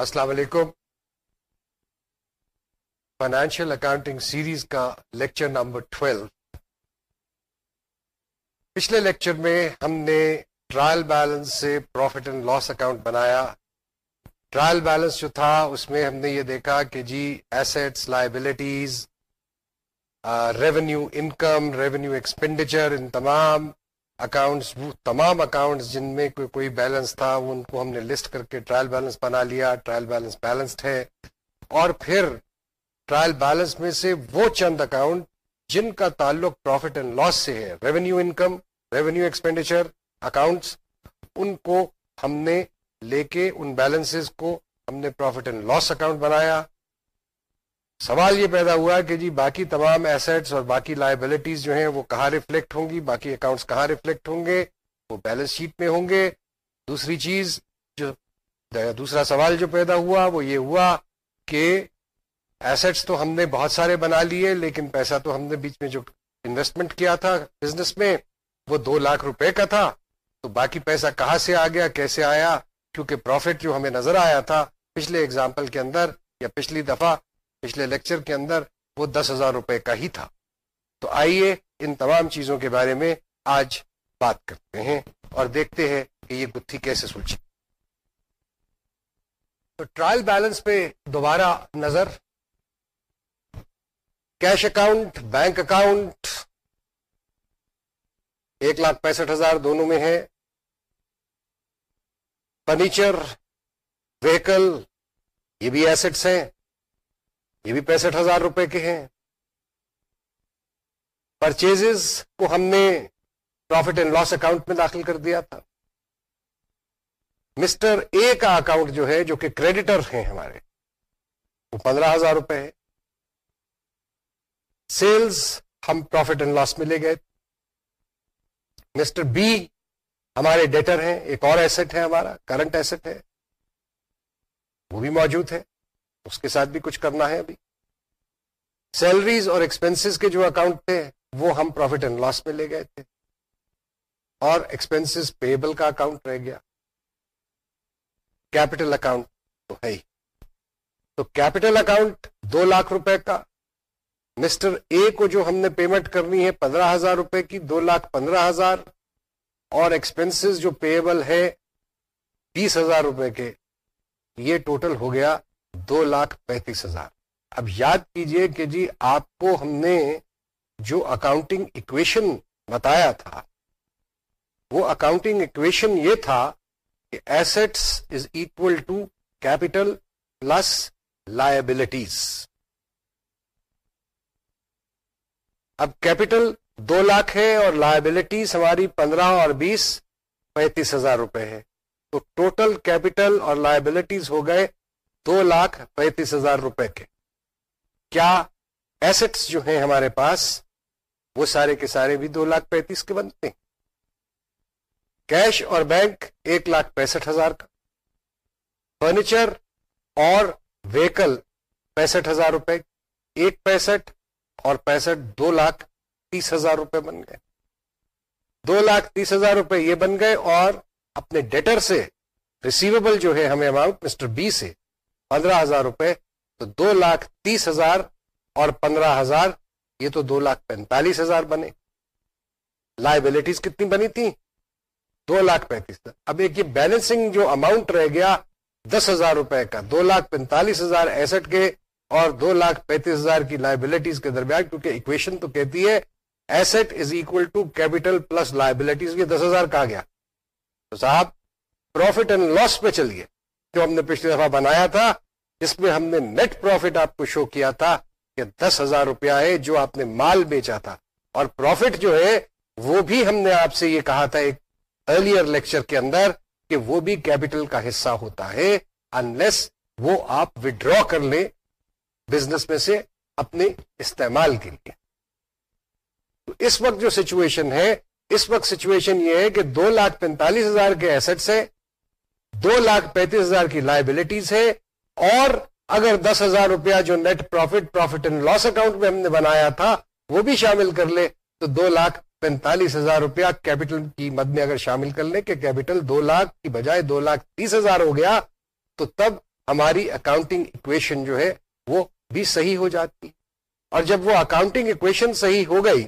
السلام علیکم۔ Financial accounting series کا لیکچر نمبر 12 پچھلے لیکچر میں ہم نے ٹرائل بیلنس سے پروفٹ اینڈ لاس اکاؤنٹ بنایا۔ ٹرائل بیلنس جو تھا، اس میں ہم نے یہ دیکھا کہ جی assets liabilities revenue income revenue expenditure ان تمام اکاؤنٹس تمام اکاؤنٹس جن میں کوئی کوئی بیلنس تھا، ان کو ہم نے لسٹ کر کے ٹرائل بیلنس بنا لیا ٹرائل بیلنس بیلنسڈ ہے۔ اور پھر ٹرائل بیلنس میں سے وہ چند اکاؤنٹ جن کا تعلق پروفٹ اینڈ لاس سے ہے۔ Revenue income revenue expenditure accounts ان کو ہم نے لے کے، ان بیلنسز کو ہم نے پروفٹ اینڈ لاس اکاؤنٹ بنایا۔ سوال یہ پیدا ہوا کہ جی باقی تمام ایسٹس اور باقی لائبلٹیز جو ہیں وہ کہاں ریفلیکٹ ہوں گی؟ باقی اکاؤنٹس کہاں ریفلیکٹ ہوں گے؟ وہ بیلنس شیٹ میں ہوں گے۔ دوسری چیز جو دوسرا سوال جو پیدا ہوا وہ یہ ہوا کہ ایسٹس تو ہم نے بہت سارے بنا لیے لیکن پیسہ تو ہم نے بیچ میں جو انویسٹمنٹ کیا تھا بزنس میں وہ دو لاکھ روپے کا تھا۔ تو باقی پیسہ کہاں سے آ گیا؟ کیسے آیا؟ کیونکہ پروفٹ جو ہمیں نظر آیا تھا پچھلے اگزامپل کے اندر یا پچھلی دفعہ پچھلے لیکچر کے اندر وہ دس ہزار روپے کا ہی تھا۔ تو آئیے ان تمام چیزوں کے بارے میں آج بات کرتے ہیں اور دیکھتے ہیں کہ یہ گتھی کیسے سلجھی تو ٹرائل بیلنس پہ دوبارہ نظر۔ Cash account, bank account. ایک لاکھ پینسٹھ ہزار دونوں میں ہے۔ فرنیچر وہیکل یہ بھی ایسٹس ہیں۔ یہ بھی پینسٹھ ہزار روپے کے ہیں۔ پرچیز کو ہم نے پروفٹ اینڈ لاس اکاؤنٹ میں داخل کر دیا تھا۔ مسٹر اے کا اکاؤنٹ جو ہے، جو کہ کریڈیٹر ہیں ہمارے، وہ پندرہ ہزار روپے ہے۔ سیلز ہم پروفٹ اینڈ لاس میں لے گئے۔ مسٹر بی ہمارے ڈیٹر ہیں، ایک اور ایسٹ ہے ہمارا کرنٹ ایسٹ ہے۔ وہ بھی موجود ہے۔ اس کے ساتھ بھی کچھ کرنا ہے ابھی۔ سیلریز اور ایکسپینسز کے جو اکاؤنٹ تھے، وہ ہم پروفٹ اینڈ لاس میں لے گئے تھے۔ اور ایکسپینسز پیبل کا اکاؤنٹ رہ گیا۔ کیپٹل اکاؤنٹ تو ہے ہی۔ تو کیپٹل اکاؤنٹ دو لاکھ روپے کا۔ مسٹر اے کو جو ہم نے پیمنٹ کرنی ہے پندرہ ہزار روپے کی، دو لاکھ پندرہ ہزار۔ اور ایکسپینسز جو پیبل ہے تیس ہزار روپے کے۔ یہ ٹوٹل ہو گیا دو لاکھ پینتیس ہزار۔ اب یاد کیجیے کہ جی آپ کو ہم نے جو اکاؤنٹنگ اکویشن بتایا تھا، وہ اکاؤنٹنگ اکویشن یہ تھا کہ assets is equal to capital plus liabilities اب کیپٹل دو لاکھ ہے اور لائبلٹیز ہماری پندرہ اور بیس پینتیس ہزار روپے ہے۔ تو ٹوٹل کیپٹل اور لائبلٹیز ہو گئے دو لاکھ پینتیس ہزار روپے کے۔ کیا ایسٹس جو ہیں ہمارے پاس، وہ سارے کے سارے بھی دو لاکھ پینتیس کے بنتے ہیں۔ کیش اور بینک ایک لاکھ پینسٹھ ہزار کا۔ فرنیچر اور ویکل پینسٹھ ہزار روپے۔ ایک پینسٹھ اور پینسٹھ دو لاکھ تیس ہزار روپے بن گئے۔ دو لاکھ تیس ہزار روپے یہ بن گئے اور اپنے ڈیٹر سے ریسیویبل جو ہے ہمیں اماؤنٹ مسٹر بی سے پندرہ ہزار روپے، تو دو لاکھ تیس ہزار اور پندرہ ہزار، یہ تو دو لاکھ پینتالیس ہزار بنے۔ لائبلٹیز کتنی بنی تھی دو لاکھ پینتیس اب ایک یہ بیلنسنگ جو اماؤنٹ رہ گیا، دس ہزار روپے کا، دو لاکھ پینتالیس ہزار ایسٹ کے اور دو لاکھ پینتیس ہزار کی لائبلٹیز کے درمیان، کیونکہ اکویشن تو کہتی ہے asset is equal to capital plus liabilities یہ دس ہزار کہا گیا؟ تو صاحب پروفٹ اینڈ لاس پہ چلیے۔ جو ہم نے پچھلی دفعہ بنایا تھا، جس میں ہم نے نیٹ پروفٹ آپ کو شو کیا تھا کہ دس ہزار روپیہ ہے جو آپ نے مال بیچا تھا۔ اور پروفٹ جو ہے، وہ بھی ہم نے آپ سے یہ کہا تھا ایک ارلیئر لیکچر کے اندر کہ وہ بھی کیپٹل کا حصہ ہوتا ہے انلیس وہ آپ وڈرا کر لیں بزنس میں سے اپنے استعمال کے لیے۔ تو اس وقت جو سچویشن ہے، اس وقت سچویشن یہ ہے کہ دو لاکھ پینتالیس ہزار کے ایسٹس ہیں۔ دو لاکھ پینتیس ہزار کی لائبلٹیز ہے اور اگر دس ہزار روپیہ جو net profit profit and loss account میں ہم نے بنایا تھا، وہ بھی شامل کر لے، تو دو لاکھ پینتالیس ہزار روپیہ کیپٹل کی مد میں اگر شامل کر لیں کہ کیپٹل دو لاکھ کی بجائے دو لاکھ تیس ہزار ہو گیا، تو تب ہماری اکاؤنٹنگ اکویشن جو ہے وہ بھی صحیح ہو جاتی۔ اور جب وہ اکاؤنٹنگ اکویشن صحیح ہو گئی،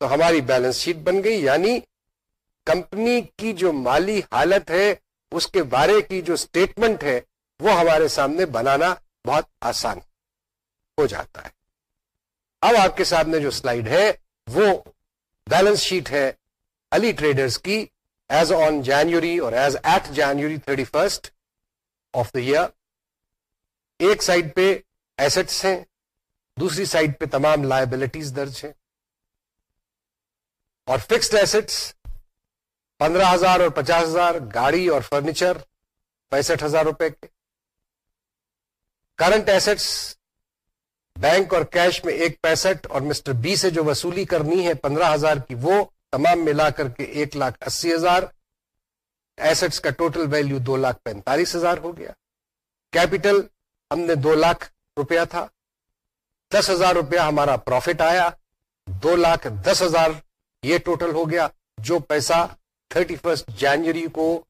تو ہماری بیلنس شیٹ بن گئی یعنی کمپنی کی جو مالی حالت ہے اس کے بارے کی جو اسٹیٹمنٹ ہے، وہ ہمارے سامنے بنانا بہت آسان ہو جاتا ہے۔ اب آپ کے سامنے جو سلائیڈ ہے، وہ بیلنس شیٹ ہے علی ٹریڈرز کی ایز آن جنوری اور as at January thirty first of the year ایک سائڈ پہ ایسٹس ہیں، دوسری سائڈ پہ تمام لائبلٹیز درج ہیں۔ اور فکسڈ ایسٹس پندرہ ہزار اور پچاس ہزار گاڑی اور فرنیچر، پینسٹھ ہزار روپے کے۔ کرنٹ ایسٹس بینک اور کیش میں ایک پینسٹھ اور مسٹر بی سے جو وصولی کرنی ہے پندرہ ہزار کی، وہ تمام ملا کر کے ایک لاکھ اسی ہزار۔ ایسٹس کا ٹوٹل ویلو دو لاکھ پینتالیس ہزار ہو گیا۔ کیپٹل ہم نے دو لاکھ روپیہ تھا۔ دس ہزار روپیہ ہمارا پروفٹ آیا۔ دو لاکھ دس ہزار یہ ٹوٹل ہو گیا۔ جو پیسہ تھرٹی فرسٹ جنوری کو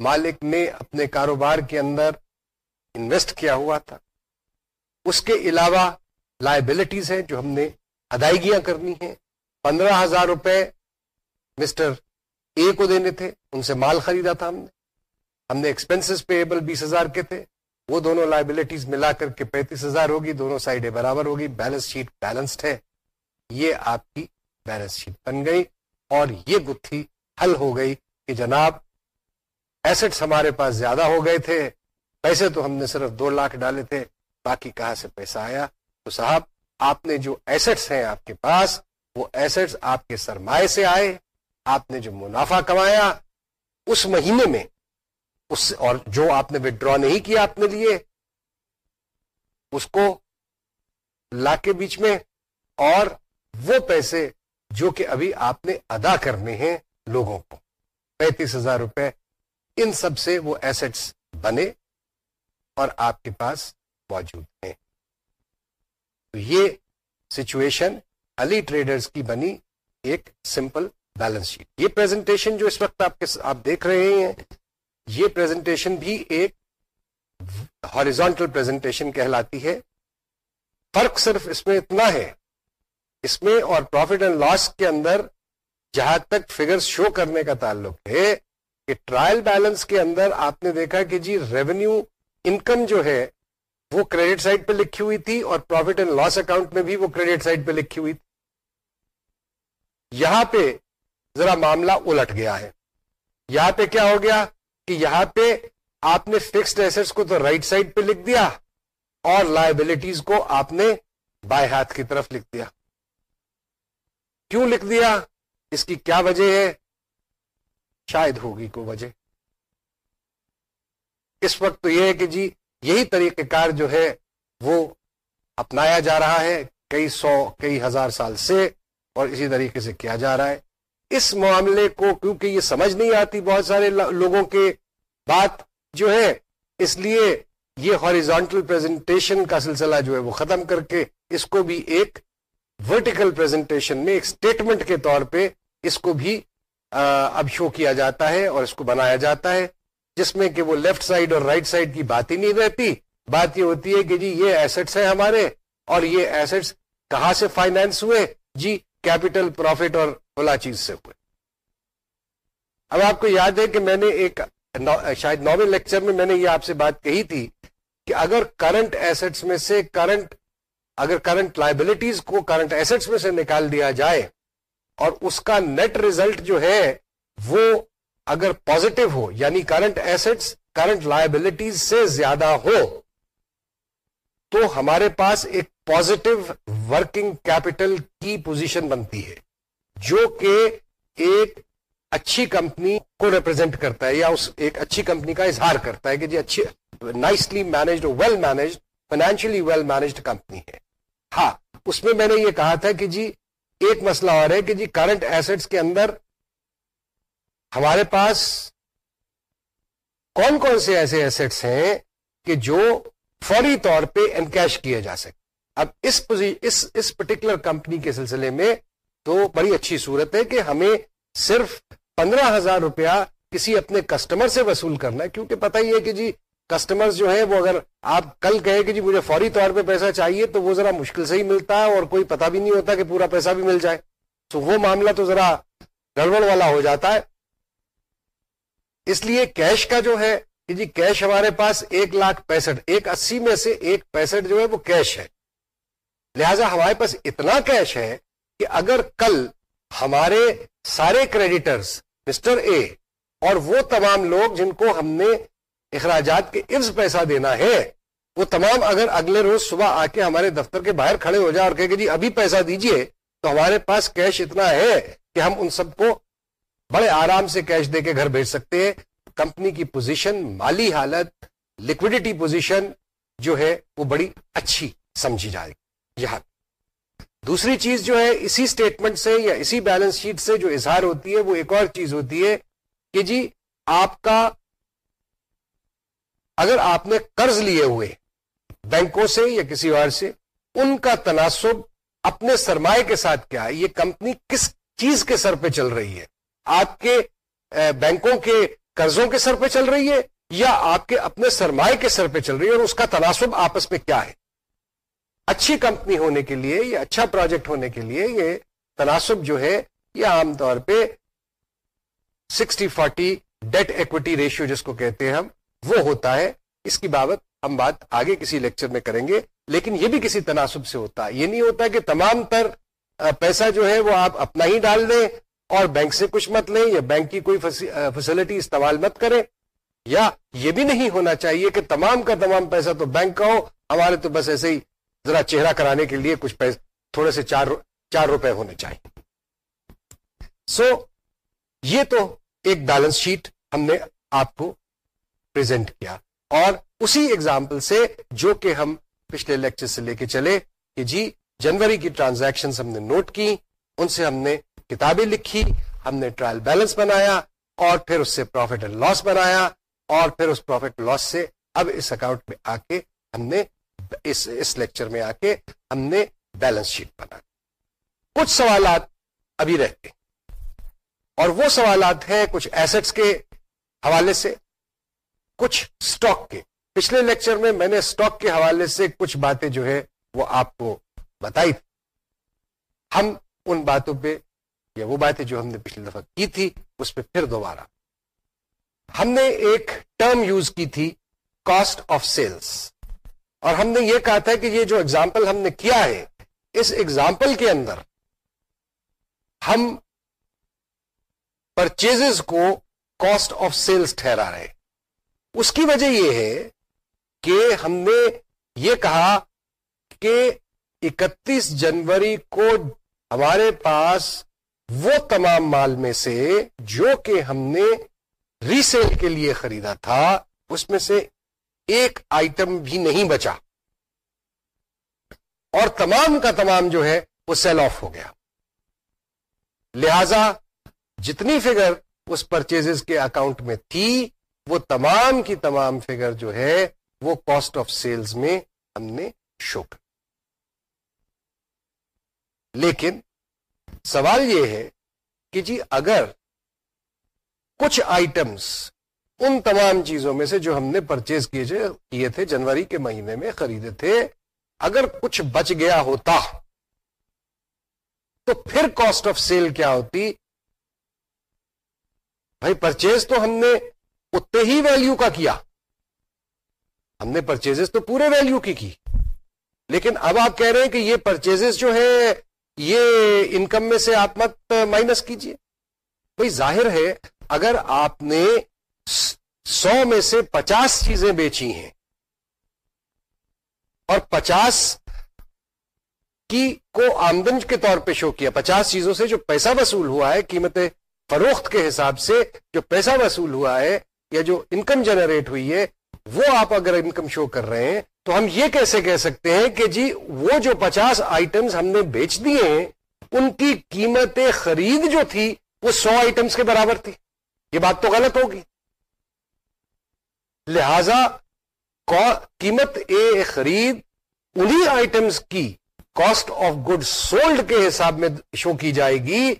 مالک نے اپنے کاروبار کے اندر انویسٹ کیا ہوا تھا۔ اس کے علاوہ لائبلٹیز ہیں جو ہم نے ادائیگیاں کرنی ہیں۔ پندرہ ہزار روپے مسٹر اے کو دینے تھے، ان سے مال خریدا تھا ہم نے۔ ہم نے ایکسپینس پیبل بیس ہزار کے تھے۔ وہ دونوں لائبلٹیز ملا کر کے پینتیس ہزار ہوگی، دونوں سائڈیں برابر ہوگی۔ بیلنس شیٹ بیلنسڈ ہے۔ یہ آپ کی بیلنس شیٹ بن گئی اور یہ گتھی حل ہو گئی کہ جناب ایسٹس ہمارے پاس زیادہ ہو گئے تھے، پیسے تو ہم نے صرف دو لاکھ ڈالے تھے، باقی کہاں سے پیسہ آیا؟ تو صاحب، آپ نے جو ایسٹس ہیں آپ کے پاس، وہ ایسٹس آپ کے سرمایہ سے آئے، آپ نے جو منافع کمایا، اس مہینے میں اس اور جو آپ نے ودرا نہیں کیا اپنے لیے، اس کو لا کے بیچ میں اور وہ پیسے جو کہ ابھی آپ نے ادا کرنے ہیں لوگوں کو۔ پینتیس ہزار روپے ان سب سے وہ ایسٹس بنے اور آپ کے پاس موجود ہیں۔ تو یہ سچویشن علی ٹریڈرز کی بنی ایک سمپل بیلنس شیٹ یہ پریزنٹیشن جو اس وقت آپ کے آپ دیکھ رہے ہیں، یہ پریزنٹیشن بھی ایک ہاریزونٹل پریزنٹیشن کہلاتی ہے۔ فرق صرف اس میں اتنا ہے۔ اس میں اور پروفٹ اینڈ لاس کے اندر جہاں تک فگر شو کرنے کا تعلق ہے کہ ٹرائل بیلنس کے اندر آپ نے دیکھا کہ جی ریونیو انکم جو ہے وہ کریڈٹ سائڈ پہ لکھی ہوئی تھی اور پروفٹ اینڈ لاس اکاؤنٹ میں بھی وہ کریڈٹ سائڈ پہ لکھی ہوئی تھی۔ یہاں پہ ذرا معاملہ الٹ گیا ہے۔ یہاں پہ کیا ہو گیا کہ یہاں پہ آپ نے فکسڈ ایسٹ کو تو رائٹ سائڈ پہ لکھ دیا اور لائبلٹیز کو آپ نے بائے ہاتھ کی طرف لکھ دیا۔ کیوں لکھ دیا؟ اس کی کیا وجہ ہے؟ شاید ہوگی کوئی وجہ۔ اس وقت تو یہ ہے کہ جی یہی طریقہ کار جو ہے، وہ اپنایا جا رہا ہے کئی سو، کئی ہزار سال سے اور اسی طریقے سے کیا جا رہا ہے۔ اس معاملے کو کیونکہ یہ سمجھ نہیں آتی بہت سارے لوگوں کے بات جو ہے، اس لیے یہ ہاریزونٹل پریزنٹیشن کا سلسلہ جو ہے، وہ ختم کر کے اس کو بھی ایک ورٹیکل پریزنٹیشن میں، ایک اسٹیٹمنٹ کے طور پہ اس کو بھی اب شو کیا جاتا ہے اور اس کو بنایا جاتا ہے، جس میں کہ وہ لیفٹ سائڈ اور رائٹ سائڈ کی بات ہی نہیں رہتی۔ بات یہ ہوتی ہے کہ جی یہ ایسٹس ہیں ہمارے اور یہ ایسٹس کہاں سے فائنینس ہوئے؟ جی کیپٹل پروفٹ اور بلا چیز سے ہوئے۔ اب آپ کو یاد ہے کہ میں نے ایک شاید نویں لیکچر میں میں نے یہ آپ سے بات کہی تھی کہ اگر کرنٹ ایسٹس میں سے کرنٹ اگر کرنٹ لائبلٹیز کو کرنٹ ایسٹس میں سے نکال دیا جائے اور اس کا نیٹ ریزلٹ جو ہے وہ اگر پوزیٹو ہو یعنی کرنٹ ایسٹس کرنٹ لائبلٹیز سے زیادہ ہو، تو ہمارے پاس ایک پوزیٹو ورکنگ کیپٹل کی پوزیشن بنتی ہے، جو کہ ایک اچھی کمپنی کو ریپرزینٹ کرتا ہے یا اس ایک اچھی کمپنی کا اظہار کرتا ہے کہ جی اچھی nicely managed well managed financially well managed company ہے۔ ہاں اس میں میں نے یہ کہا تھا کہ جی ایک مسئلہ اور ہے کہ جی کرنٹ ایسٹس کے اندر ہمارے پاس کون کون سے ایسے ایسٹس ہیں کہ جو فوری طور پہ انکیش کیے جا سکے اب اس اس اس پرٹیکولر کمپنی کے سلسلے میں تو بڑی اچھی صورت ہے کہ ہمیں صرف پندرہ ہزار روپیہ کسی اپنے کسٹمر سے وصول کرنا ہے، کیونکہ پتہ ہی ہے کہ جی کسٹمر جو ہے وہ اگر آپ کل کہے کہ جی مجھے فوری طور پہ پیسہ چاہیے تو وہ ذرا مشکل سے ہی ملتا ہے اور کوئی پتہ بھی نہیں ہوتا کہ پورا پیسہ بھی مل جائے۔ تو وہ معاملہ تو ذرا گڑبڑ والا ہو جاتا ہے۔ اس لیے کیش کا جو ہے کہ جی کیش ہمارے پاس ایک لاکھ پینسٹھ، ایک اسی میں سے ایک پینسٹھ جو ہے وہ کیش ہے۔ لہذا ہمارے پاس اتنا کیش ہے کہ اگر کل ہمارے سارے کریڈیٹرز مسٹر اے اور وہ تمام لوگ جن کو ہم نے اخراجات کے عرض پیسہ دینا ہے، وہ تمام اگر اگلے روز صبح آ کے ہمارے دفتر کے باہر کھڑے ہو جائے اور کہ جی ابھی پیسہ دیجیے، تو ہمارے پاس کیش اتنا ہے کہ ہم ان سب کو بڑے آرام سے کیش دے کے گھر بھیج سکتے ہیں۔ کمپنی کی پوزیشن مالی حالت لکوڈیٹی پوزیشن جو ہے، وہ بڑی اچھی سمجھی جائے گی۔ یہاں۔ دوسری چیز جو ہے، اسی اسٹیٹمنٹ سے یا اسی بیلنس شیٹ سے جو اظہار ہوتی ہے، وہ ایک اور چیز ہوتی ہے کہ جی آپ کا اگر آپ نے قرض لیے ہوئے بینکوں سے یا کسی اور سے، ان کا تناسب اپنے سرمایہ کے ساتھ کیا ہے؟ یہ کمپنی کس چیز کے سر پہ چل رہی ہے؟ آپ کے بینکوں کے قرضوں کے سر پہ چل رہی ہے یا آپ کے اپنے سرمایہ کے سر پہ چل رہی ہے اور اس کا تناسب آپس میں کیا ہے؟ اچھی کمپنی ہونے کے لیے یا اچھا پروجیکٹ ہونے کے لیے یہ تناسب جو ہے، یہ عام طور پہ sixty forty debt equity ratio جس کو کہتے ہیں ہم وہ ہوتا ہے اس کی بابت ہم بات آگے کسی لیکچر میں کریں گے لیکن یہ بھی کسی تناسب سے ہوتا ہے۔ یہ نہیں ہوتا کہ تمام تر پیسہ جو ہے وہ آپ اپنا ہی ڈال دیں اور بینک سے کچھ مت لیں یا بینک کی کوئی فیسلٹی استعمال مت کریں۔ یا یہ بھی نہیں ہونا چاہیے کہ تمام کا تمام پیسہ تو بینک کا ہو ہمارے تو بس ایسے ہی ذرا چہرہ کرانے کے لیے کچھ پیسے تھوڑے سے چار چار روپے ہونے چاہیے۔ سو so, یہ تو ایک بیلنس شیٹ ہم نے آپ کو پریزنٹ کیا۔ اور اسی ایگزامپل سے جو کہ ہم پچھلے لیکچر سے لے کے چلے کہ جی جنوری کی ٹرانزیکشن ہم نے نوٹ کی، ان سے ہم نے کتابیں لکھی، ہم نے ٹرائل بیلنس بنایا، اور پھر اس سے پروفٹ اینڈ لاس بنایا، اور پھر اس پروفٹ لاس سے اب اس اکاؤنٹ میں آ کے ہم نے اس اس لیکچر میں آ کے ہم نے بیلنس شیٹ بنا۔ کچھ سوالات ابھی رہتے۔ اور وہ سوالات ہیں کچھ ایسٹس کے حوالے سے۔ کچھ سٹاک کے۔ پچھلے لیکچر میں میں نے سٹاک کے حوالے سے کچھ باتیں جو ہے وہ آپ کو بتائی تھی۔ ہم ان باتوں پہ یا وہ باتیں جو ہم نے پچھلی دفعہ کی تھی، اس پہ پھر دوبارہ۔ ہم نے ایک ٹرم یوز کی تھی کاسٹ آف سیلس اور ہم نے یہ کہا تھا کہ یہ جو اگزامپل ہم نے کیا ہے، اس ایگزامپل کے اندر ہم پرچیز کو کاسٹ آف سیلس ٹھہرا رہے۔ اس کی وجہ یہ ہے کہ ہم نے یہ کہا کہ اکتیس جنوری کو ہمارے پاس وہ تمام مال میں سے جو کہ ہم نے ریسیل کے لیے خریدا تھا، اس میں سے ایک آئٹم بھی نہیں بچا۔ اور تمام کا تمام جو ہے، وہ سیل آف ہو گیا۔ لہذا، جتنی فگر اس پرچیز کے اکاؤنٹ میں تھی وہ تمام کی تمام فگر جو ہے، وہ کاسٹ آف سیلز میں ہم نے شو کر۔ لیکن سوال یہ ہے کہ جی اگر کچھ آئٹمس ان تمام چیزوں میں سے جو ہم نے پرچیز کیے تھے جنوری کے مہینے میں خریدے تھے، اگر کچھ بچ گیا ہوتا، تو پھر کاسٹ آف سیل کیا ہوتی؟ بھائی پرچیز تو ہم نے اتنے ہی ویلیو کا کیا۔ ہم نے پرچیز تو پورے ویلیو کی کی۔ لیکن اب آپ کہہ رہے ہیں کہ یہ پرچیز جو ہے یہ انکم میں سے آپ مت مائنس کیجیے۔ بھائی ظاہر ہے، اگر آپ نے سو میں سے پچاس چیزیں بیچی ہیں اور پچاس کی کو آمدن کے طور پہ شو کیا، پچاس چیزوں سے جو پیسہ وصول ہوا ہے قیمت فروخت کے حساب سے جو پیسہ وصول ہوا ہے یا جو انکم جنریٹ ہوئی ہے، وہ آپ اگر انکم شو کر رہے ہیں، تو ہم یہ کیسے کہہ سکتے ہیں کہ جی وہ جو پچاس آئٹمس ہم نے بیچ دیے ہیں، ان کی قیمت خرید جو تھی، وہ سو آئٹمس کے برابر تھی۔ یہ بات تو غلط ہوگی۔ لہذا قیمت اے خرید، انہی آئٹمس کی کاسٹ آف گڈ سولڈ کے حساب میں شو کی جائے گی،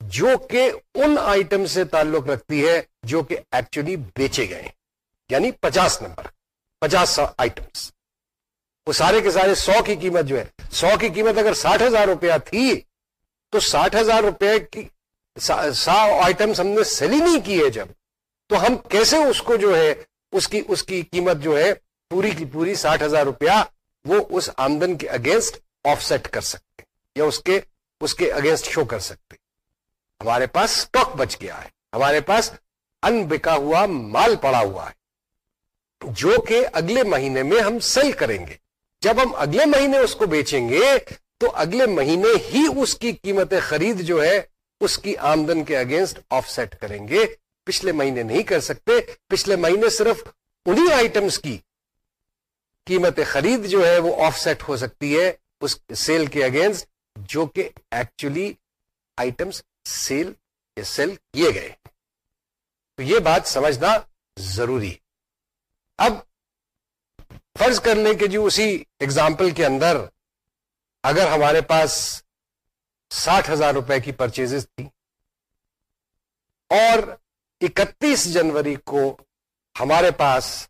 جو کہ ان آئٹم سے تعلق رکھتی ہے۔ جو کہ ایکچولی بیچے گئے یعنی پچاس نمبر، پچاس آئٹمس وہ سارے کے سارے سو کی قیمت جو ہے، سو کی قیمت اگر ساٹھ ہزار روپیہ تھی، تو ساٹھ ہزار روپے کی سو آئٹمس ہم نے سیل ہی نہیں کیے جب۔ تو ہم کیسے اس کو جو ہے، اس کی اس کی قیمت جو ہے، پوری کی پوری ساٹھ ہزار روپیہ وہ اس آمدن کے اگینسٹ آف سیٹ کر سکتے یا اس کے اس کے اگینسٹ شو کر سکتے۔ ہمارے پاس اسٹاک بچ گیا ہے۔ ہمارے پاس ان بکا ہوا مال پڑا ہوا ہے۔ جو کہ اگلے مہینے میں ہم سیل کریں گے۔ جب ہم اگلے مہینے اس کو بیچیں گے، تو اگلے مہینے ہی اس کی قیمت خرید جو ہے، اس کی آمدن کے اگینسٹ آف سیٹ کریں گے۔ پچھلے مہینے نہیں کر سکتے۔ پچھلے مہینے صرف انہی آئٹمس کی قیمت خرید جو ہے، وہ آف سیٹ ہو سکتی ہے اس سیل کے اگینسٹ جو کہ ایکچولی آئٹمس سیل یا سیل کیے گئے۔ تو یہ بات سمجھنا ضروری اب فرض کر لیں کہ جو اسی ایگزامپل کے اندر اگر ہمارے پاس ساٹھ ہزار روپے کی پرچیز تھی اور اکتیس جنوری کو ہمارے پاس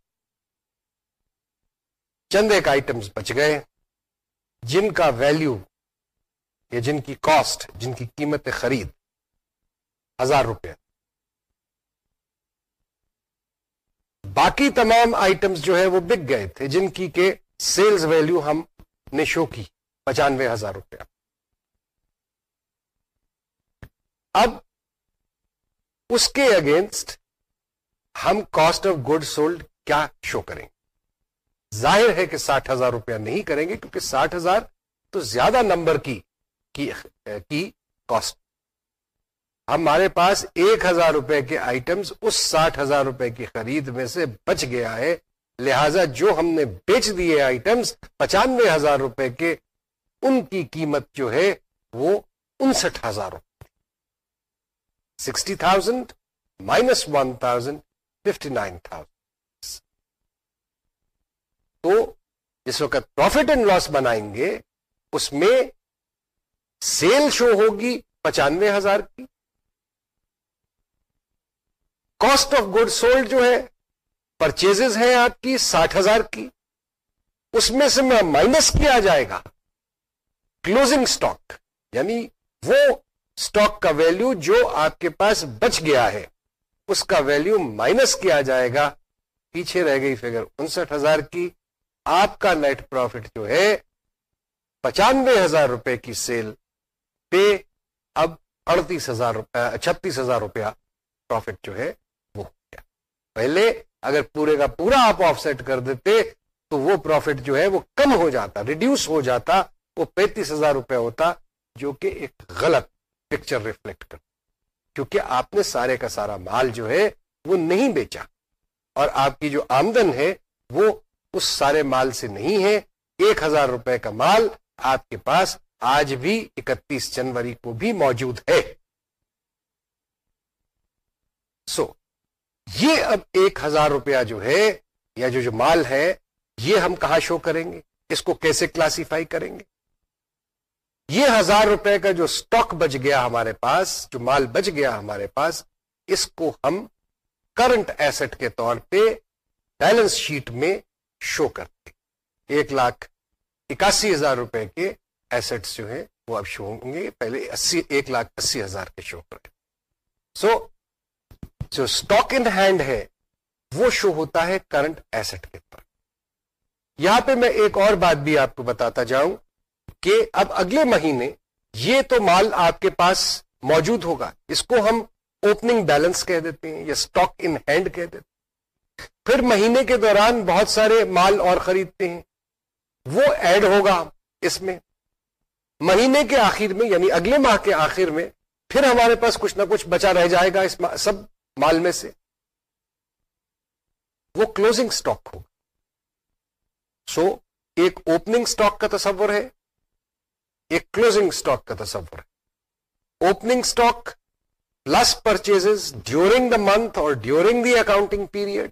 چند ایک آئٹمس بچ گئے جن کا ویلیو یا جن کی کاسٹ جن کی قیمت خرید ہزار روپے۔ باقی تمام آئٹمس جو ہے وہ بک گئے تھے، جن کی کہ سیلز ویلیو ہم نے شو کی، پچانوے ہزار روپیہ اب اس کے اگینسٹ ہم کاسٹ آف گڈ سولڈ کیا شو کریں۔ گے ظاہر ہے کہ ساٹھ ہزار روپیہ نہیں کریں گے، کیونکہ ساٹھ ہزار تو زیادہ نمبر کی کاسٹ ہمارے پاس ایک ہزار روپے کے آئٹمس اس ساٹھ ہزار روپے کی خرید میں سے بچ گیا ہے۔ لہذا جو ہم نے بیچ دیے آئٹمس پچانوے ہزار روپے کے، ان کی قیمت جو ہے وہ انسٹھ ہزار روپے۔ Sixty thousand minus one thousand fifty nine thousand تو جس وقت پروفٹ اینڈ لاس بنائیں گے، اس میں سیل شو ہوگی پچانوے ہزار کی۔ کاسٹ آف گڈ سولڈ جو ہے پرچیز ہے آپ کی ساٹھ ہزار کی، اس میں سے میں مائنس کیا جائے گا کلوزنگ اسٹاک یعنی وہ اسٹاک کا ویلو جو آپ کے پاس بچ گیا ہے، اس کا ویلو مائنس کیا جائے گا، پیچھے رہ گئی فگر انسٹھ ہزار کی، آپ کا نیٹ پروفٹ جو ہے پچانوے ہزار روپے کی سیل پہ اب اڑتیس ہزار روپیہ چھتیس ہزار روپیہ پروفٹ جو ہے پہلے اگر پورے کا پورا آپ آف سیٹ کر دیتے تو وہ پروفٹ جو ہے وہ کم ہو جاتا ریڈیوس ہو جاتا وہ پینتیس ہزار روپے ہوتا جو کہ ایک غلط پکچر ریفلیکٹ کر کیونکہ آپ نے سارے کا سارا مال جو ہے وہ نہیں بیچا۔ اور آپ کی جو آمدن ہے وہ اس سارے مال سے نہیں ہے ایک ہزار روپے کا مال آپ کے پاس آج بھی اکتیس جنوری کو بھی موجود ہے۔ سو so, یہ اب ایک ہزار روپیہ جو ہے یا جو جو مال ہے، یہ ہم کہاں شو کریں گے؟ اس کو کیسے کلاسیفائی کریں گے؟ یہ ہزار روپے کا جو سٹاک بچ گیا ہمارے پاس، جو مال بچ گیا ہمارے پاس، اس کو ہم کرنٹ ایسٹ کے طور پہ بیلنس شیٹ میں شو کرتے ایک لاکھ اکاسی ہزار روپے کے ایسٹس جو ہیں، وہ اب شو ہوں گے۔ پہلے اسی، ایک لاکھ اسی ہزار کے شو کریں سو جو اسٹاک ان ہینڈ ہے، وہ شو ہوتا ہے کرنٹ ایسٹ کے پر یہاں پہ میں ایک اور بات بھی آپ کو بتاتا جاؤں کہ اب اگلے مہینے یہ تو مال آپ کے پاس موجود ہوگا، اس کو ہم اوپننگ بیلنس کہہ دیتے ہیں یا اسٹاک ان ہینڈ کہہ دیتے ہیں۔ پھر مہینے کے دوران بہت سارے مال اور خریدتے ہیں، وہ ایڈ ہوگا اس میں۔ مہینے کے آخر میں یعنی اگلے ماہ کے آخر میں، پھر ہمارے پاس کچھ نہ کچھ بچا رہ جائے گا، اس سب مال میں سے۔ وہ کلوزنگ سٹاک ہوگا سو ایک اوپننگ سٹاک کا تصور ہے، ایک کلوزنگ سٹاک کا تصور ہے۔ Opening stock plus purchase during the month اور during the accounting period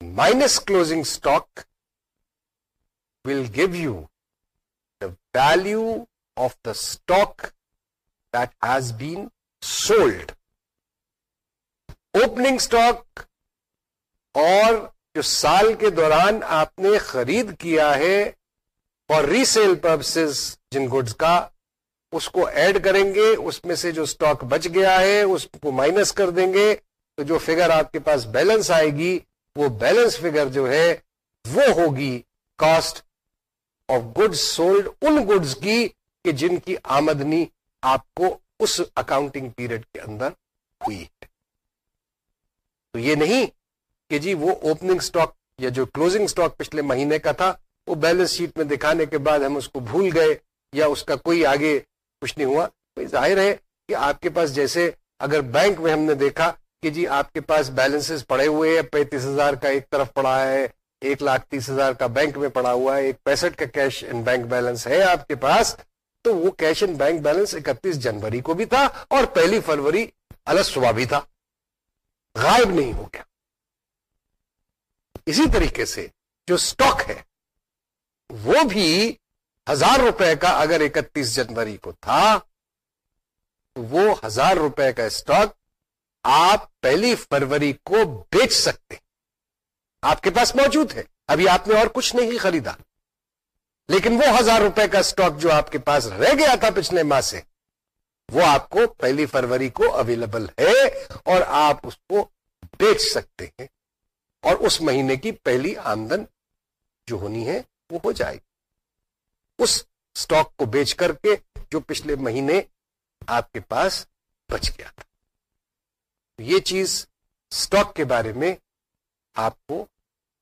minus closing stock will give you the value of the stock that has been sold opening stock اور جو سال کے دوران آپ نے خرید کیا ہے اور ریسیل پرپسز جن گڈس کا، اس کو ایڈ کریں گے، اس میں سے جو سٹاک بچ گیا ہے، اس کو مائنس کر دیں گے، تو جو فگر آپ کے پاس بیلنس آئے گی، وہ بیلنس فگر جو ہے، وہ ہوگی کاسٹ آف گڈس سولڈ ان گڈس کی کہ جن کی آمدنی آپ کو اس اکاؤنٹنگ پیریڈ کے اندر ہوئی ہے۔ تو یہ نہیں کہ جی وہ اوپننگ سٹاک یا جو کلوزنگ سٹاک پچھلے مہینے کا تھا، وہ بیلنس شیٹ میں دکھانے کے بعد ہم اس کو بھول گئے یا اس کا کوئی آگے کچھ نہیں ہوا۔ ظاہر ہے کہ آپ کے پاس جیسے اگر بینک میں ہم نے دیکھا کہ جی آپ کے پاس بیلنس پڑے ہوئے ہیں، پینتیس ہزار کا ایک طرف پڑا ہے، ایک لاکھ تیس ہزار کا بینک میں پڑا ہوا ہے، ایک پینسٹھ کا کیش ان بینک بیلنس ہے آپ کے پاس، تو وہ کیش ان بینک بیلنس اکتیس جنوری کو بھی تھا اور پہلی فروری الگ صبح بھی تھا۔ غائب نہیں ہو گیا۔ اسی طریقے سے جو سٹاک ہے، وہ بھی ہزار روپے کا اگر اکتیس جنوری کو تھا تو وہ ہزار روپے کا اسٹاک آپ پہلی فروری کو بیچ سکتے۔ آپ کے پاس موجود ہے، ابھی آپ نے اور کچھ نہیں خریدا۔ لیکن وہ ہزار روپے کا اسٹاک جو آپ کے پاس رہ گیا تھا پچھلے ماہ سے وہ آپ کو پہلی فروری کو اویلیبل ہے اور آپ اس کو بیچ سکتے ہیں اور اس مہینے کی پہلی آمدن جو ہونی ہے وہ ہو جائے گی۔ اس اسٹاک کو بیچ کر کے جو پچھلے مہینے آپ کے پاس بچ گیا تھا۔ یہ چیز اسٹاک کے بارے میں آپ کو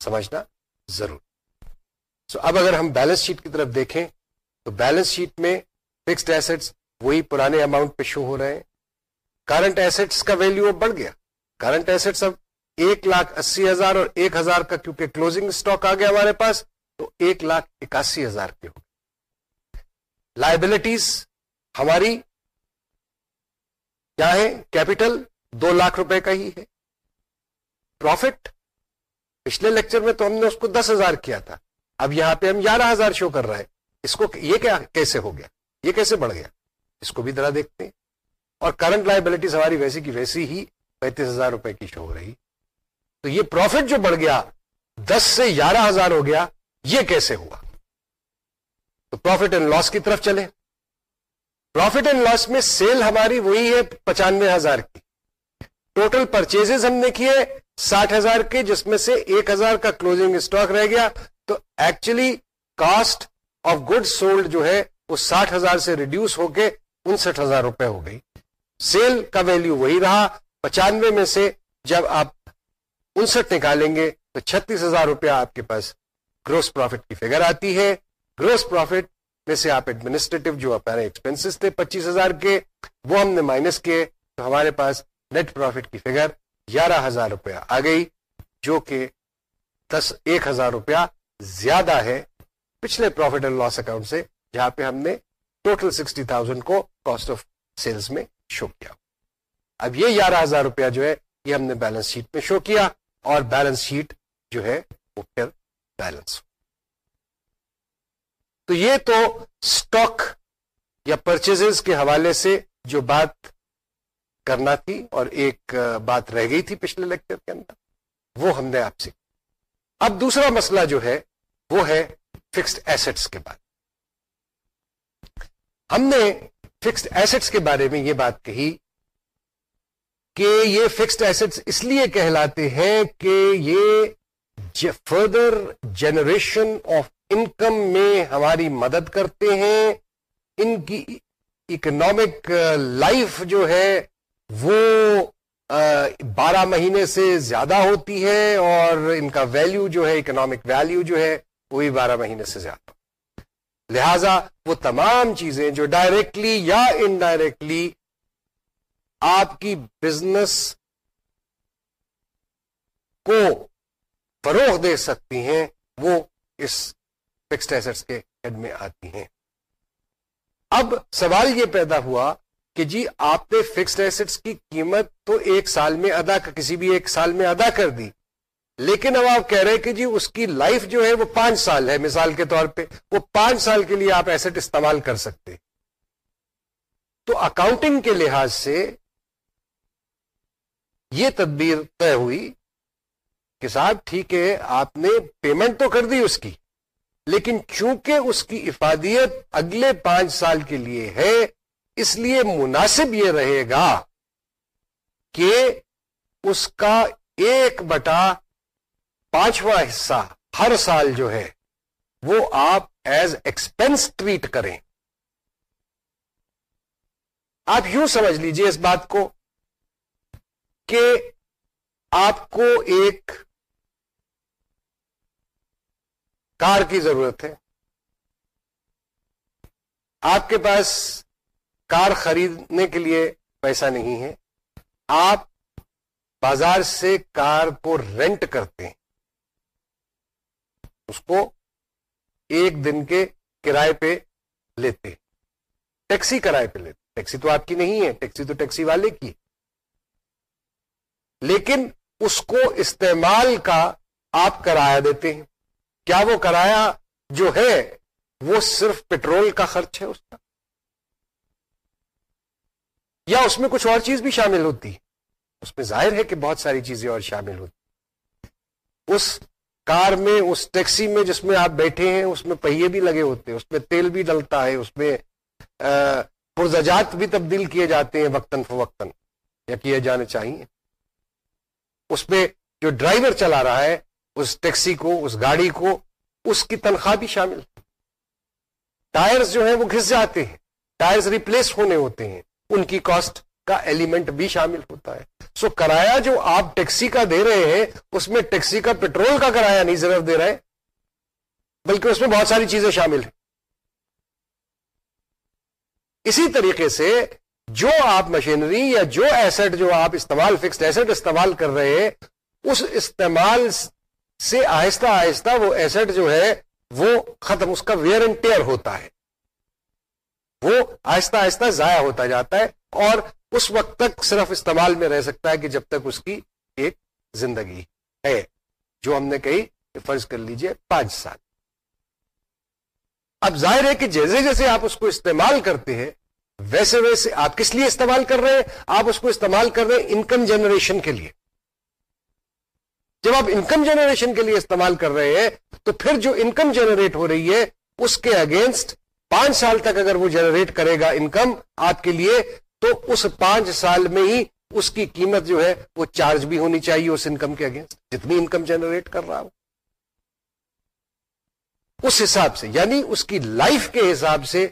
سمجھنا ضرور سو so, اب اگر ہم بیلنس شیٹ کی طرف دیکھیں تو بیلنس شیٹ میں فکسڈ ایسٹس وہی پرانے اماؤنٹ پہ شو ہو رہے ہیں۔ کرنٹ ایسٹس کا ویلو اب بڑھ گیا۔ کرنٹ ایسٹس اب ایک لاکھ اسی ہزار اور ایک ہزار کا کیونکہ کلوزنگ اسٹاک آ گیا ہمارے پاس، تو ایک لاکھ اکاسی ہزار کے ہو لائبلٹیز ہماری کیا ہے؟ کیپٹل دو لاکھ روپے کا ہی ہے۔ پروفٹ پچھلے لیکچر میں تو ہم نے اس کو دس ہزار کیا تھا۔ اب یہاں پہ ہم گیارہ ہزار شو کر رہے ہیں۔ اس کو یہ کیا کیسے ہو گیا؟ یہ کیسے بڑھ گیا؟ اس کو بھی ذرا دیکھتے ہیں۔ اور کرنٹ لائبلٹیز ہماری ویسی کی ویسی ہی پینتیس ہزار روپے کی شو ہو رہی۔ تو یہ پروفٹ جو بڑھ گیا، دس سے گیارہ ہزار ہو گیا، یہ کیسے ہوا؟ تو پروفٹ اینڈ لاس کی طرف چلے پروفٹ اینڈ لاس میں سیل ہماری وہی ہے پچانوے ہزار کی۔ ٹوٹل پرچیز ہم نے کیے ساٹھ ہزار کے، جس میں سے ایک ہزار کا کلوزنگ اسٹاک رہ گیا۔ تو actually cost of good sold جو ہے وہ ساٹھ ہزار سے ریڈیوس ہو کے انسٹھ ہزار روپے ہو گئی۔ سیل کا ویلو وہی رہا۔ پچانوے میں سے جب آپ انسٹھ نکالیں گے تو چھتیس ہزار روپیہ آپ کے پاس گروس پروفٹ کی فگر آتی ہے۔ گروس پروفٹ میں سے آپ ایڈمنسٹریٹو جو اپنے ایکسپینسز تھے پچیس ہزار کے، وہ ہم نے مائنس کیے۔ تو ہمارے پاس نیٹ پروفٹ کی فگر گیارہ ہزار روپیہ آ گئی، جو کہ دس، ایک ہزار روپیہ زیادہ ہے۔ پچھلے پروفٹ اینڈ لاس اکاؤنٹ سے جہاں پہ ہم نے ٹوٹل سکسٹی تھاؤزینڈ کو کاسٹ آف سیلس میں شو کیا۔ اب یہ گیارہ ہزار روپیہ جو ہے، یہ ہم نے بیلنس شیٹ میں شو کیا اور بیلنس شیٹ جو ہے، وہ پھر بیلنس تو یہ تو اسٹاک یا پرچیز کے حوالے سے جو بات کرنا تھی اور ایک بات رہ گئی تھی پچھلے لیکچر کے اندر، وہ ہم نے آپ سے۔ اب دوسرا مسئلہ جو ہے، وہ ہے فکسڈ ایسٹس کے بعد ہم نے فکسڈ ایسٹس کے بارے میں یہ بات کہی کہ یہ فکسڈ ایسٹس اس لیے کہلاتے ہیں کہ یہ فردر جنریشن آف انکم میں ہماری مدد کرتے ہیں۔ ان کی اکنامک لائف uh, جو ہے وہ uh, بارہ مہینے سے زیادہ ہوتی ہے اور ان کا ویلیو جو ہے اکنامک ویلیو جو ہے، وہ بھی بارہ مہینے سے زیادہ۔ لہذا وہ تمام چیزیں جو ڈائریکٹلی یا انڈائریکٹلی آپ کی بزنس کو فروغ دے سکتی ہیں، وہ اس فکسڈ ایسٹس کے ہیڈ میں آتی ہیں۔ اب سوال یہ پیدا ہوا کہ جی آپ نے فکسڈ ایسٹس کی قیمت تو ایک سال میں ادا کسی بھی ایک سال میں ادا کر دی۔ لیکن اب آپ کہہ رہے ہیں کہ جی اس کی لائف جو ہے وہ پانچ سال ہے، مثال کے طور پہ، وہ پانچ سال کے لیے آپ ایسٹ استعمال کر سکتے تو اکاؤنٹنگ کے لحاظ سے یہ تدبیر طے ہوئی کہ صاحب، ٹھیک ہے، آپ نے پیمنٹ تو کر دی اس کی، لیکن چونکہ اس کی افادیت اگلے پانچ سال کے لیے ہے، اس لیے مناسب یہ رہے گا کہ اس کا ایک بٹا پانچواں حصہ ہر سال جو ہے وہ آپ ایز ایکسپینس ٹریٹ کریں۔ آپ یوں سمجھ لیجیے اس بات کو کہ آپ کو ایک کار کی ضرورت ہے۔ آپ کے پاس کار خریدنے کے لیے پیسہ نہیں ہے۔ آپ بازار سے کار کو رینٹ کرتے ہیں۔ اس کو ایک دن کے کرائے پہ لیتے ٹیکسی کرائے پہ لیتے ٹیکسی تو آپ کی نہیں ہے، ٹیکسی تو ٹیکسی والے کی۔ لیکن اس کو استعمال کا آپ کرایہ دیتے ہیں۔ کیا وہ کرایہ جو ہے، وہ صرف پیٹرول کا خرچ ہے اس کا؟ یا اس میں کچھ اور چیز بھی شامل ہوتی ہے؟ اس میں ظاہر ہے کہ بہت ساری چیزیں اور شامل ہوتی اس کار میں، اس ٹیکسی میں جس میں آپ بیٹھے ہیں، اس میں پہیے بھی لگے ہوتے ہیں، اس میں تیل بھی ڈلتا ہے، اس میں پرزجات بھی تبدیل کیے جاتے ہیں وقتاً فوقتاً، یا کیے جانے چاہیے۔ اس میں جو ڈرائیور چلا رہا ہے، اس ٹیکسی کو، اس گاڑی کو، اس کی تنخواہ بھی شامل ٹائرز جو ہیں، وہ گھس جاتے ہیں، ٹائرز ریپلیس ہونے ہوتے ہیں، ان کی کاسٹ کا ایلیمنٹ بھی شامل ہوتا ہے۔ سو so, کرایہ جو آپ ٹیکسی کا دے رہے ہیں اس میں ٹیکسی کا پیٹرول کا کرایہ نہیں صرف دے رہے بلکہ اس میں بہت ساری چیزیں شامل ہیں۔ اسی طریقے سے جو آپ مشینری یا جو ایسٹ جو آپ استعمال فکسڈ ایسٹ استعمال کر رہے ہیں اس استعمال سے آہستہ آہستہ وہ ایسٹ جو ہے وہ ختم اس کا ویئر اینڈ ٹیئر ہوتا ہے۔ وہ آہستہ آہستہ ضائع ہوتا جاتا ہے اور اس وقت تک صرف استعمال میں رہ سکتا ہے کہ جب تک اس کی ایک زندگی ہے، جو ہم نے کہی کہ فرض کر لیجیے پانچ سال۔ اب ظاہر ہے کہ جیسے جیسے آپ اس کو استعمال کرتے ہیں، ویسے ویسے آپ کس لیے استعمال کر رہے ہیں؟ آپ اس کو استعمال کر رہے ہیں انکم جنریشن کے لیے۔ جب آپ انکم جنریشن کے لیے استعمال کر رہے ہیں، تو پھر جو انکم جنریٹ ہو رہی ہے، اس کے اگینسٹ پانچ سال تک اگر وہ جنریٹ کرے گا انکم آپ کے لیے تو اس پانچ سال میں ہی اس کی قیمت جو ہے وہ چارج بھی ہونی چاہیے اس انکم کے اگینسٹ جتنی انکم جنریٹ کر رہا ہو اس حساب سے یعنی اس کی لائف کے حساب سے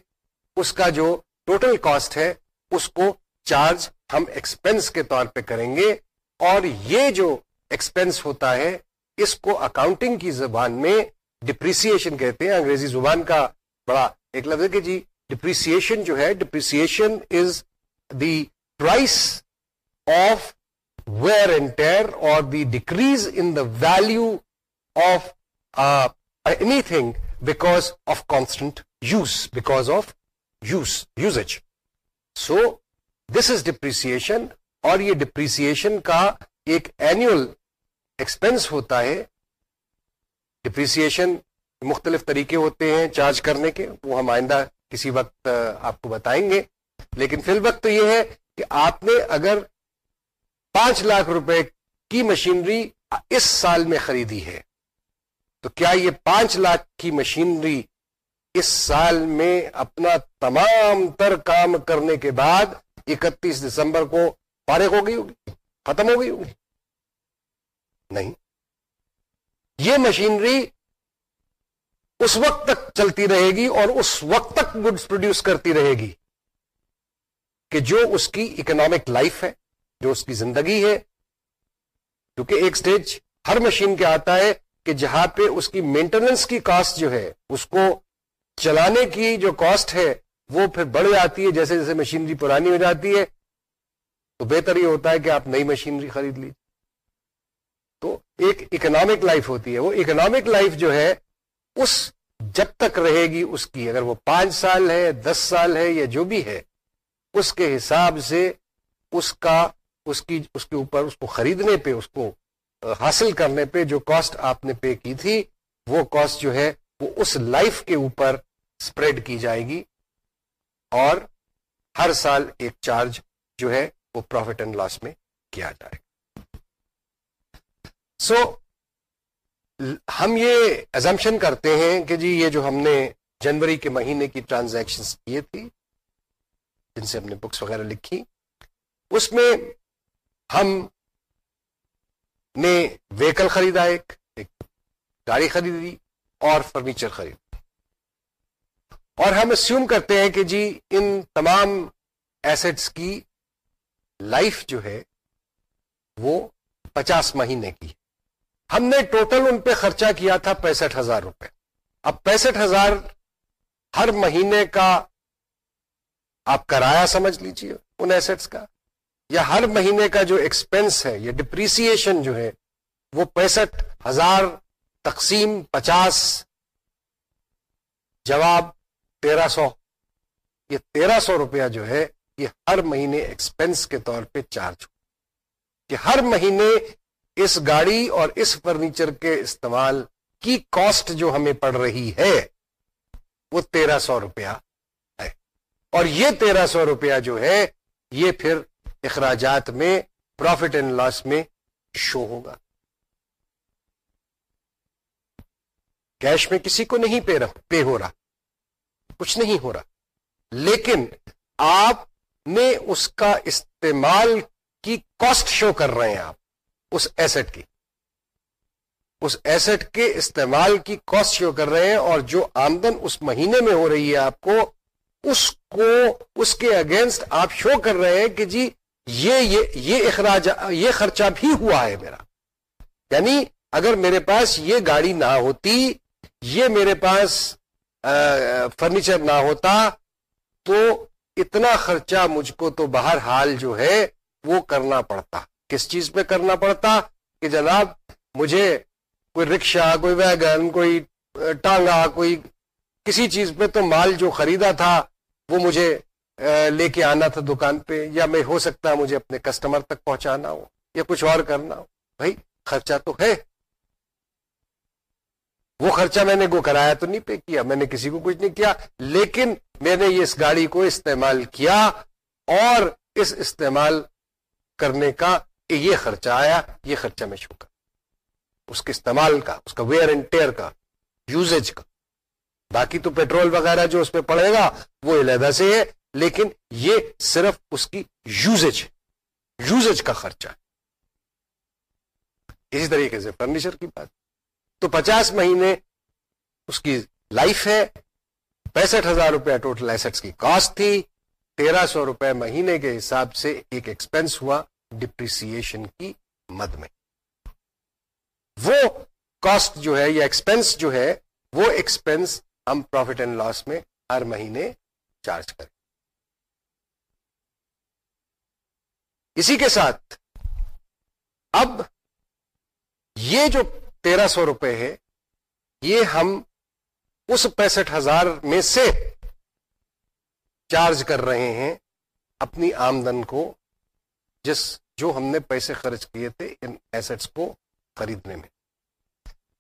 اس کا جو ٹوٹل کاسٹ ہے، اس کو چارج ہم ایکسپینس کے طور پہ کریں گے۔ اور یہ جو ایکسپینس ہوتا ہے، اس کو اکاؤنٹنگ کی زبان میں ڈپریسیشن کہتے ہیں۔ انگریزی زبان کا بڑا ایک لفظ ہے کہ جی ڈپریسیشن جو ہے depreciation is the price of wear and tear or the decrease in the value of uh, anything because of constant use, because of usage. So, this is depreciation اور یہ ڈپریسیشن کا ایک اینوئل ایکسپینس ہوتا ہے depreciation مختلف طریقے ہوتے ہیں چارج کرنے کے وہ ہم آئندہ کسی وقت آپ کو بتائیں گے لیکن فی الوقت تو یہ ہے کہ آپ نے اگر پانچ لاکھ روپے کی مشینری اس سال میں خریدی ہے، تو کیا یہ پانچ لاکھ کی مشینری اس سال میں اپنا تمام تر کام کرنے کے بعد اکتیس دسمبر کو فارغ ہو گئی ہوگی؟ ختم ہو گئی ہوگی؟ نہیں۔ یہ مشینری اس وقت تک چلتی رہے گی اور اس وقت تک گڈس پروڈیوس کرتی رہے گی۔ کہ جو اس کی اکنامک لائف ہے، جو اس کی زندگی ہے، کیونکہ ایک سٹیج ہر مشین کے آتا ہے کہ جہاں پہ اس کی مینٹیننس کی کاسٹ جو ہے، اس کو چلانے کی جو کاسٹ ہے، وہ پھر بڑھ جاتی ہے، جیسے جیسے مشینری پرانی ہو جاتی ہے، تو بہتر یہ ہوتا ہے کہ آپ نئی مشینری خرید لیجیے تو ایک اکنامک لائف ہوتی ہے۔ وہ اکنامک لائف جو ہے، اس جب تک رہے گی، اس کی۔ اگر وہ پانچ سال ہے، دس سال ہے، یا جو بھی ہے اس کے حساب سے اس کا، اس کی، اس کے اوپر، اس کو خریدنے پہ، اس کو حاصل کرنے پہ جو کاسٹ آپ نے پے کی تھی، وہ کاسٹ جو ہے، وہ اس لائف کے اوپر اسپریڈ کی جائے گی اور ہر سال ایک چارج جو ہے، وہ پروفٹ اینڈ لاس میں کیا جائے گا۔ سو ہم یہ ایزمپشن کرتے ہیں کہ جی یہ جو ہم نے جنوری کے مہینے کی ٹرانزیکشن کیے تھی جن سے ہم نے بکس وغیرہ لکھی، اس میں ہم نے ویکل خریدا، ایک گاڑی خریدی اور فرنیچر خرید۔ اور ہم اسیوم کرتے ہیں کہ جی ان تمام ایسٹس کی لائف جو ہے، وہ پچاس مہینے کی۔ ہم نے ٹوٹل ان پہ خرچہ کیا تھا پینسٹھ ہزار روپے۔ اب پینسٹھ ہزار ہر مہینے کا آپ کرایہ سمجھ لیجیے ان ایسٹس کا۔ یا ہر مہینے کا جو ایکسپینس ہے، یا ڈپریسیشن جو ہے، وہ پینسٹھ ہزار تقسیم پچاس، جواب تیرہ سو۔ یہ تیرہ سو روپیہ جو ہے، یہ ہر مہینے ایکسپینس کے طور پہ چارج ہو۔ کہ ہر مہینے اس گاڑی اور اس فرنیچر کے استعمال کی کاسٹ جو ہمیں پڑ رہی ہے، وہ تیرہ سو روپیہ۔ اور یہ تیرہ سو روپیہ جو ہے، یہ پھر اخراجات میں پروفٹ اینڈ لاس میں شو ہوگا۔ کیش میں کسی کو نہیں پے رہا پے ہو رہا۔ کچھ نہیں ہو رہا۔ لیکن آپ نے اس کا استعمال کی کاسٹ شو کر رہے ہیں آپ، اس ایسٹ کی۔ اس ایسٹ کے استعمال کی کاسٹ شو کر رہے ہیں اور جو آمدن اس مہینے میں ہو رہی ہے آپ کو اس کو اس کے اگینسٹ آپ شو کر رہے ہیں کہ جی یہ یہ یہ اخراج یہ خرچہ بھی ہوا ہے میرا۔ یعنی اگر میرے پاس یہ گاڑی نہ ہوتی، یہ میرے پاس فرنیچر نہ ہوتا، تو اتنا خرچہ مجھ کو تو باہر حال جو ہے وہ کرنا پڑتا۔ کس چیز پہ کرنا پڑتا؟ کہ جناب مجھے کوئی رکشا کوئی ویگن کوئی ٹانگا، کوئی کسی چیز پہ تو مال جو خریدا تھا وہ مجھے لے کے آنا تھا دکان پہ، یا میں ہو سکتا ہے مجھے اپنے کسٹمر تک پہنچانا ہو، یا کچھ اور کرنا ہو۔ بھائی، خرچہ تو ہے۔ وہ خرچہ میں نے کو کرایا تو نہیں پے کیا، میں نے کسی کو کچھ نہیں کیا، لیکن میں نے اس گاڑی کو استعمال کیا اور اس استعمال کرنے کا یہ خرچہ آیا، یہ خرچہ میں شکر۔ اس کے استعمال کا، اس کا ویئر اینڈ ٹیئر کا یوزیج کا۔ باقی تو پیٹرول وغیرہ جو اس پہ پڑے گا، وہ علیحدہ سے ہے، لیکن یہ صرف اس کی یوزیج یوزیج کا خرچہ اسی طریقے سے فرنیچر کی بات۔ تو پچاس مہینے اس کی لائف ہے، پینسٹھ ہزار روپیہ ٹوٹل ایسٹس کی کاسٹ تھی، تیرہ سو روپے مہینے کے حساب سے ایک ایکسپینس ہوا ڈپریسیشن کی مد میں۔ وہ کاسٹ جو ہے یا ایکسپینس جو ہے، وہ ایکسپینس ہم پروفٹ اینڈ لاس میں ہر مہینے چارج کریں۔ اسی کے ساتھ اب یہ جو تیرہ سو روپے ہے یہ ہم اس پینسٹھ ہزار میں سے چارج کر رہے ہیں اپنی آمدن کو، جس جو ہم نے پیسے خرچ کیے تھے ان ایسٹس کو خریدنے میں۔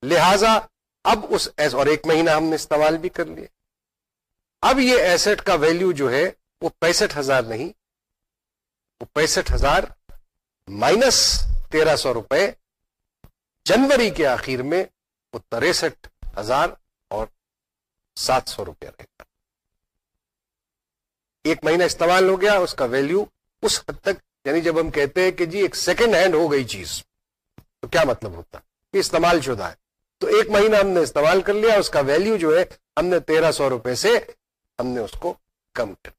لہذا اب اس اور ایک مہینہ ہم نے استعمال بھی کر لیا اب یہ ایسٹ کا ویلیو جو ہے وہ پینسٹھ ہزار نہیں، وہ پینسٹھ ہزار مائنس تیرہ سو روپے۔ جنوری کے آخر میں وہ تریسٹھ ہزار اور سات سو روپیہ رہے۔ گا ایک مہینہ استعمال ہو گیا، اس کا ویلیو اس حد تک یعنی جب ہم کہتے ہیں کہ جی ایک سیکنڈ ہینڈ ہو گئی چیز، تو کیا مطلب ہوتا؟ کہ استعمال شدہ ہے۔ تو ایک مہینہ ہم نے استعمال کر لیا، اس کا ویلیو جو ہے، ہم نے تیرہ سو روپے سے ہم نے اس کو کم کر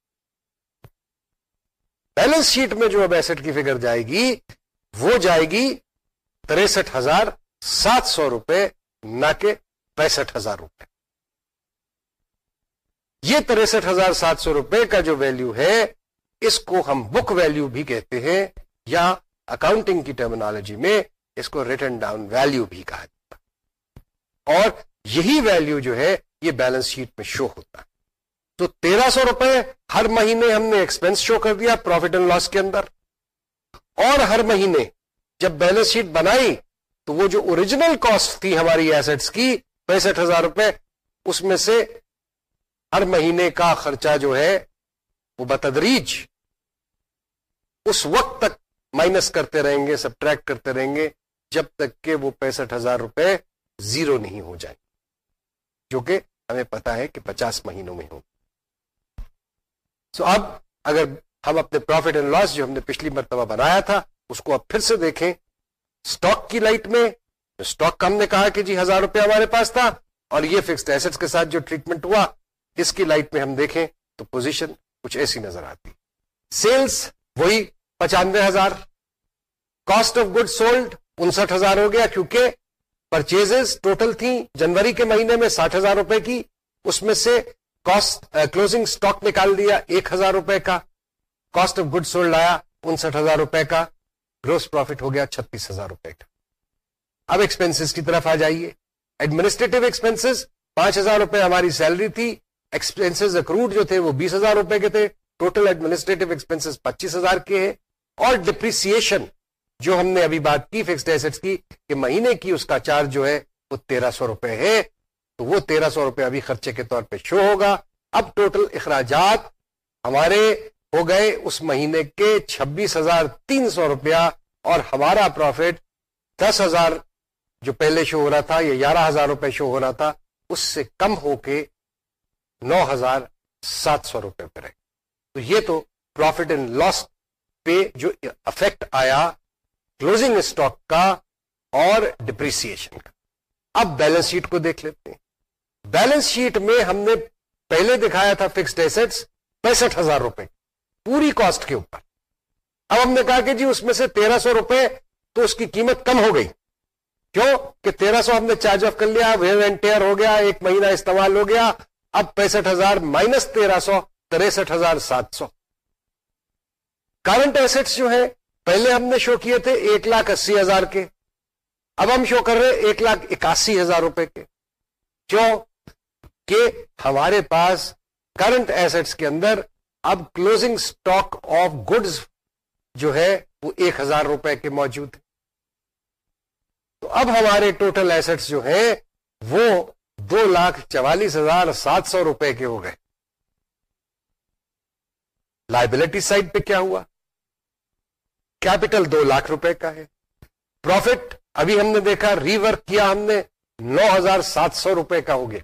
بیلنس شیٹ میں جو اب ایسٹ کی فگر جائے گی، وہ جائے گی تریسٹھ ہزار سات سو روپے، نہ کہ پینسٹھ ہزار روپے۔ یہ تریسٹھ ہزار سات سو روپے کا جو ویلیو ہے، اس کو ہم بک ویلیو بھی کہتے ہیں، یا اکاؤنٹنگ کی ٹرمنالوجی میں اس کو ریٹرن ڈاؤن ویلیو بھی کہا جاتا اور یہی ویلیو جو ہے یہ بیلنس شیٹ میں شو ہوتا ہے۔ تو تیرہ سو روپے ہر مہینے ہم نے ایکسپینس شو کر دیا پروفٹ اینڈ لاس کے اندر۔ اور ہر مہینے جب بیلنس شیٹ بنائی تو وہ جو اوریجنل کاسٹ تھی ہماری ایسٹس کی پینسٹھ ہزار روپے، اس میں سے ہر مہینے کا خرچہ جو ہے وہ بتدریج اس وقت تک مائنس کرتے رہیں گے سبٹریکٹ کرتے رہیں گے، جب تک کہ وہ پینسٹھ ہزار روپے زیرو نہیں ہو جائیں جو کہ ہمیں پتا ہے کہ پچاس مہینوں میں ہو۔ سو اب اگر ہم اپنے پروفٹ اینڈ لاس جو ہم نے پچھلی مرتبہ بنایا تھا، اس کو اب پھر سے دیکھیں۔ اسٹاک کی لائٹ میں اسٹاک ہم نے کہا کہ جی ہزار روپے ہمارے پاس تھا، اور یہ فکسڈ ایسٹ کے ساتھ جو ٹریٹمنٹ ہوا، اس کی لائٹ میں ہم دیکھیں تو پوزیشن کچھ ایسی نظر آتی۔ سیلس وہی پچانوے ہزار۔ کاسٹ آف گڈ سولڈ انسٹھ ہزار ہو گیا، کیونکہ پرچیز ٹوٹل تھیں جنوری کے مہینے میں ساٹھ ہزار روپے کی اس میں سے کاسٹ کلوزنگ اسٹاک نکال دیا ایک ہزار روپے کا کاسٹ آف گڈ سولڈ آیا انسٹھ ہزار روپے کا گروس پروفٹ ہو گیا چھتیس ہزار روپے کا اب ایکسپینسز کی طرف آ جائیے ایڈمنسٹریٹو ایکسپینسز پانچ ہزار روپے ہماری سیلری تھی ایکسپینسز اکروڈ جو تھے وہ بیس ہزار روپے کے تھے ٹوٹل ایڈمنسٹریٹو ایکسپینسز پچیس ہزار کے ہیں اور ڈپریسیشن جو ہم نے ابھی بات کی فکسڈ ایسٹس کی کہ مہینے کی اس کا چارج جو ہے وہ تیرہ سو روپے ہے، تو وہ تیرہ سو روپے ابھی خرچے کے طور پہ شو ہوگا۔ اب ٹوٹل اخراجات ہمارے ہو گئے اس مہینے کے چھبیس ہزار تین سو روپیہ اور ہمارا پروفٹ دس ہزار جو پہلے شو ہو رہا تھا یا گیارہ ہزار روپے شو ہو رہا تھا، اس سے کم ہو کے نو ہزار سات سو روپے پہ رہے۔ تو یہ تو پروفٹ اینڈ لاس پہ جو افیکٹ آیا کلوزنگ اسٹاک کا اور ڈپریسیشن کا۔ اب بیلنس شیٹ کو دیکھ لیتے ہیں۔ بیلنس شیٹ میں ہم نے پہلے دکھایا تھا فکسڈ ایسٹس پینسٹھ ہزار روپے۔ پوری کاسٹ کے اوپر۔ اب ہم نے کہا کہ جی اس میں سے تیرہ سو روپے تو اس کی قیمت کم ہو گئی۔ کیوں؟ کہ تیرہ سو ہم نے چارج آف کر لیا ویو اینڈ ٹیئر ہو گیا، ایک مہینہ استعمال ہو گیا۔ اب پینسٹھ ہزار مائنس تیرہ سو، تریسٹھ ہزار سات سو۔ کرنٹ ایسٹس جو ہے پہلے ہم نے شو کیے تھے ایک لاکھ اسی ہزار کے۔ اب ہم شو کر رہے ایک لاکھ اکاسی ہزار روپے کے۔ کیوں؟ کہ ہمارے پاس کرنٹ ایسٹس کے اندر اب کلوزنگ اسٹاک آف گڈز جو ہے وہ ایک ہزار روپے کے موجود ہے تو اب ہمارے ٹوٹل ایسٹس جو ہیں وہ دو لاکھ چوالیس ہزار سات سو روپے کے ہو گئے۔ لائبلٹی سائڈ پہ کیا ہوا؟ کیپٹل دو لاکھ روپے کا ہے۔ پروفٹ ابھی ہم نے دیکھا ری ورک کیا ہم نے نو ہزار سات سو روپے کا ہو گیا۔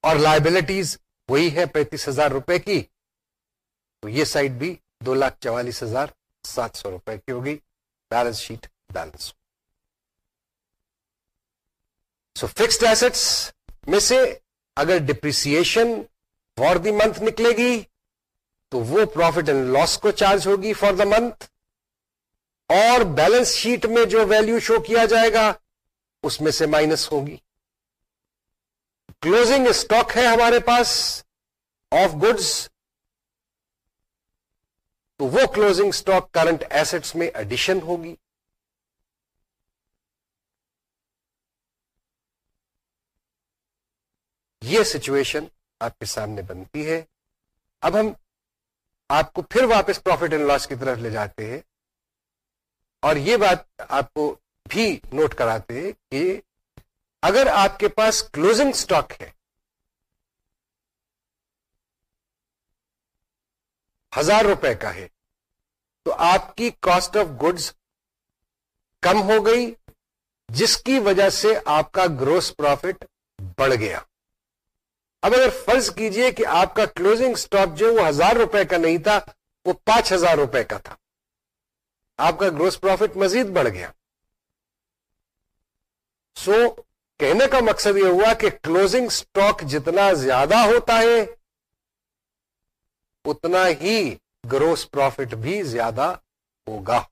اور لائبلٹیز وہی ہے پینتیس ہزار روپے کی۔ تو یہ سائڈ بھی دو لاکھ چوالیس ہزار سات سو روپے کی ہوگی۔ Balance sheet balance so fixed assets میں سے اگر ڈپریسن فار دی منتھ نکلے گی تو وہ پروفٹ اینڈ لاس کو چارج ہوگی فار دا منتھ اور بیلنس شیٹ میں جو ویلو شو کیا جائے گا، اس میں سے مائنس ہوگی۔ کلوزنگ اسٹاک ہے ہمارے پاس آف گڈس تو وہ کلوزنگ اسٹاک کرنٹ ایسٹس میں ایڈیشن ہوگی۔ یہ سچویشن آپ کے سامنے بنتی ہے۔ اب ہم آپ کو پھر واپس پروفٹ اینڈ لاس کی طرف لے جاتے ہیں۔ اور یہ بات آپ کو بھی نوٹ کراتے ہیں کہ اگر آپ کے پاس کلوزنگ اسٹاک ہے، ہزار روپے کا ہے، تو آپ کی کاسٹ آف گڈز کم ہو گئی، جس کی وجہ سے آپ کا گروس پروفٹ بڑھ گیا۔ اب اگر فرض کیجیے کہ آپ کا کلوزنگ اسٹاک جو وہ ہزار روپے کا نہیں تھا وہ پانچ ہزار روپے کا تھا۔ آپ کا گروس پروفٹ مزید بڑھ گیا۔ سو so, کہنے کا مقصد یہ ہوا کہ کلوزنگ اسٹاک جتنا زیادہ ہوتا ہے اتنا ہی گروس پروفٹ بھی زیادہ ہوگا۔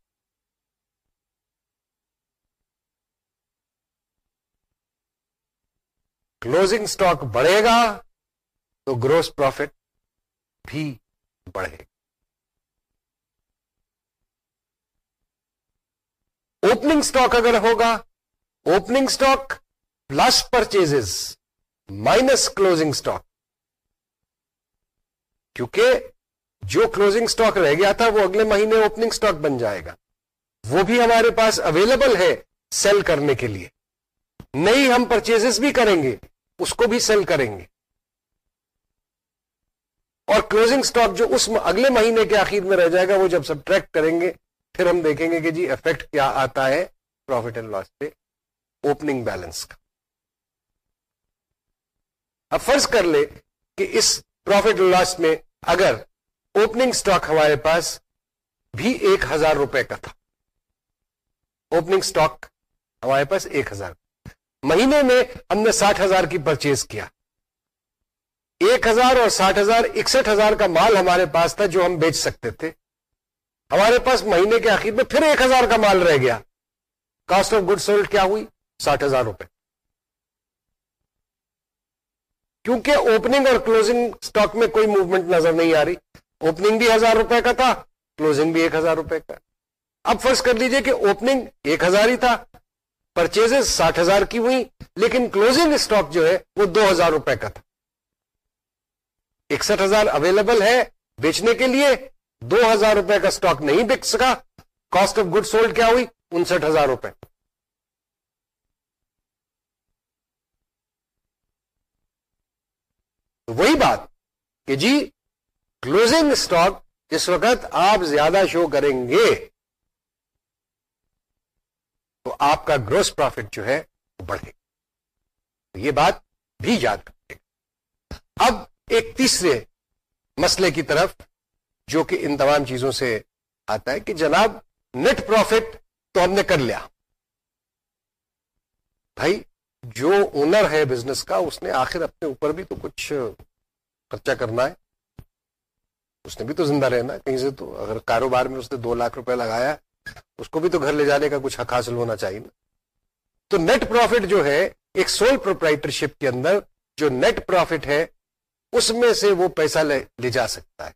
کلوزنگ اسٹاک بڑھے گا تو گروس پروفٹ بھی بڑھے گا۔ اوپننگ اسٹاک اگر ہوگا opening stock plus purchase minus closing stock کیونکہ جو کلوزنگ اسٹاک رہ گیا تھا، وہ اگلے مہینے اوپننگ اسٹاک بن جائے گا۔ وہ بھی ہمارے پاس اویلیبل ہے سیل کرنے کے لیے۔ نئی ہم پرچیز بھی کریں گے۔ اس کو بھی سیل کریں گے۔ اور کلوزنگ سٹاک جو اس اگلے مہینے کے آخر میں رہ جائے گا، وہ جب سب ٹریک کریں گے، پھر ہم دیکھیں گے کہ جی افیکٹ کیا آتا ہے پروفٹ اینڈ لاس پہ اوپننگ بیلنس کا۔ اب فرض کر لے کہ اس پروفٹ اینڈ لاس میں اگر اوپننگ سٹاک ہمارے پاس بھی ایک ہزار روپے کا تھا۔ اوپننگ سٹاک ہمارے پاس ایک ہزار۔ مہینے میں ہم نے ساٹھ ہزار کی پرچیز کیا۔ ایک ہزار اور ساٹھ ہزار، اکسٹھ ہزار کا مال ہمارے پاس تھا جو ہم بیچ سکتے تھے۔ ہمارے پاس مہینے کے آخر میں پھر ایک ہزار کا مال رہ گیا۔ کاسٹ آف گڈ سولڈ کیا ہوئی؟ ساٹھ ہزار روپے۔ کیونکہ اوپننگ اور کلوزنگ سٹاک میں کوئی موومنٹ نظر نہیں آ رہی۔ اوپننگ بھی ہزار روپے کا تھا کلوزنگ بھی ایک ہزار روپے کا۔ اب فرض کر لیجیے کہ اوپننگ ایک ہزار ہی تھا۔ پرچیز ساٹھ ہزار کی ہوئی، لیکن کلوزنگ اسٹاک جو ہے، وہ دو ہزار روپے کا تھا۔ اکسٹھ ہزار اویلیبل ہے بیچنے کے لیے، دو ہزار روپے کا اسٹاک نہیں بک سکا۔ کاسٹ آف گڈ سولڈ کیا ہوئی؟ انسٹھ ہزار روپے۔ وہی بات کہ جی کلوزنگ اسٹاک جس وقت آپ زیادہ شو کریں گے۔ تو آپ کا گروس پروفٹ جو ہے وہ بڑھے یہ بات بھی یاد رکھے اب ایک تیسرے مسئلے کی طرف، جو کہ ان تمام چیزوں سے آتا ہے کہ جناب نیٹ پروفٹ تو ہم نے کر لیا۔ بھائی، جو اونر ہے بزنس کا، اس نے آخر اپنے اوپر بھی تو کچھ خرچہ کرنا ہے۔ اس نے بھی تو زندہ رہنا کہیں سے تو اگر کاروبار میں اس نے دو لاکھ روپے لگایا اس کو بھی تو گھر لے جانے کا کچھ حق حاصل ہونا چاہیے نا۔ تو نیٹ پروفٹ جو ہے، ایک سول پروپرائٹرشپ کے اندر جو نیٹ پروفٹ ہے، اس میں سے وہ پیسہ لے جا سکتا ہے۔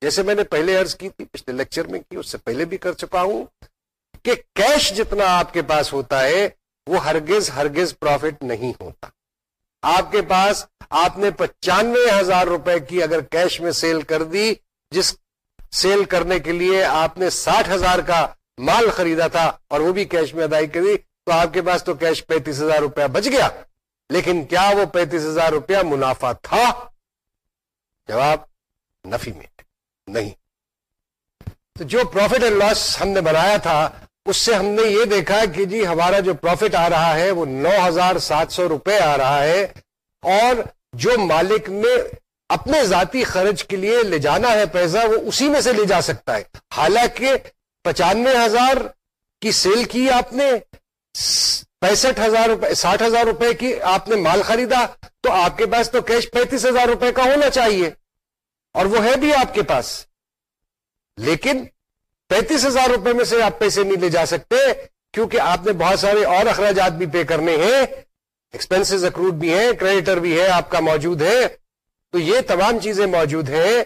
جیسے میں نے پہلے عرض کی تھی، پچھلے لیکچر میں کی، اس سے پہلے بھی کر چکا ہوں کہ کیش جتنا آپ کے پاس ہوتا ہے، وہ ہرگز ہرگز پروفٹ نہیں ہوتا۔ آپ کے پاس آپ نے پچانوے ہزار روپے کی اگر کیش میں سیل کر دی، جس سیل کرنے کے لیے آپ نے ساٹھ ہزار کا مال خریدا تھا اور وہ بھی کیش میں ادائی کری، تو آپ کے پاس تو کیش پینتیس ہزار روپیہ بچ گیا۔ لیکن کیا وہ پینتیس ہزار روپیہ منافع تھا؟ جواب، نفی میں۔ نہیں۔ تو جو پروفٹ اینڈ لاس ہم نے بنایا تھا، اس سے ہم نے یہ دیکھا کہ جی ہمارا جو پروفٹ آ رہا ہے، وہ نو ہزار سات سو روپے آ رہا ہے۔ اور جو مالک نے اپنے ذاتی خرچ کے لیے لے جانا ہے پیسہ، وہ اسی میں سے لے جا سکتا ہے۔ حالانکہ پچانوے ہزار کی سیل کی آپ نے، پینسٹھ ہزار روپے، ساٹھ ہزار روپے کی آپ نے مال خریدا، تو آپ کے پاس تو کیش پینتیس ہزار روپے کا ہونا چاہیے۔ اور وہ ہے بھی آپ کے پاس۔ لیکن پینتیس ہزار روپے میں سے آپ پیسے نہیں لے جا سکتے، کیونکہ آپ نے بہت سارے اور اخراجات بھی پے کرنے ہیں۔ ایکسپینس اکروڈ بھی ہیں کریڈیٹر بھی ہے، آپ کا موجود ہے۔ تو یہ تمام چیزیں موجود ہیں،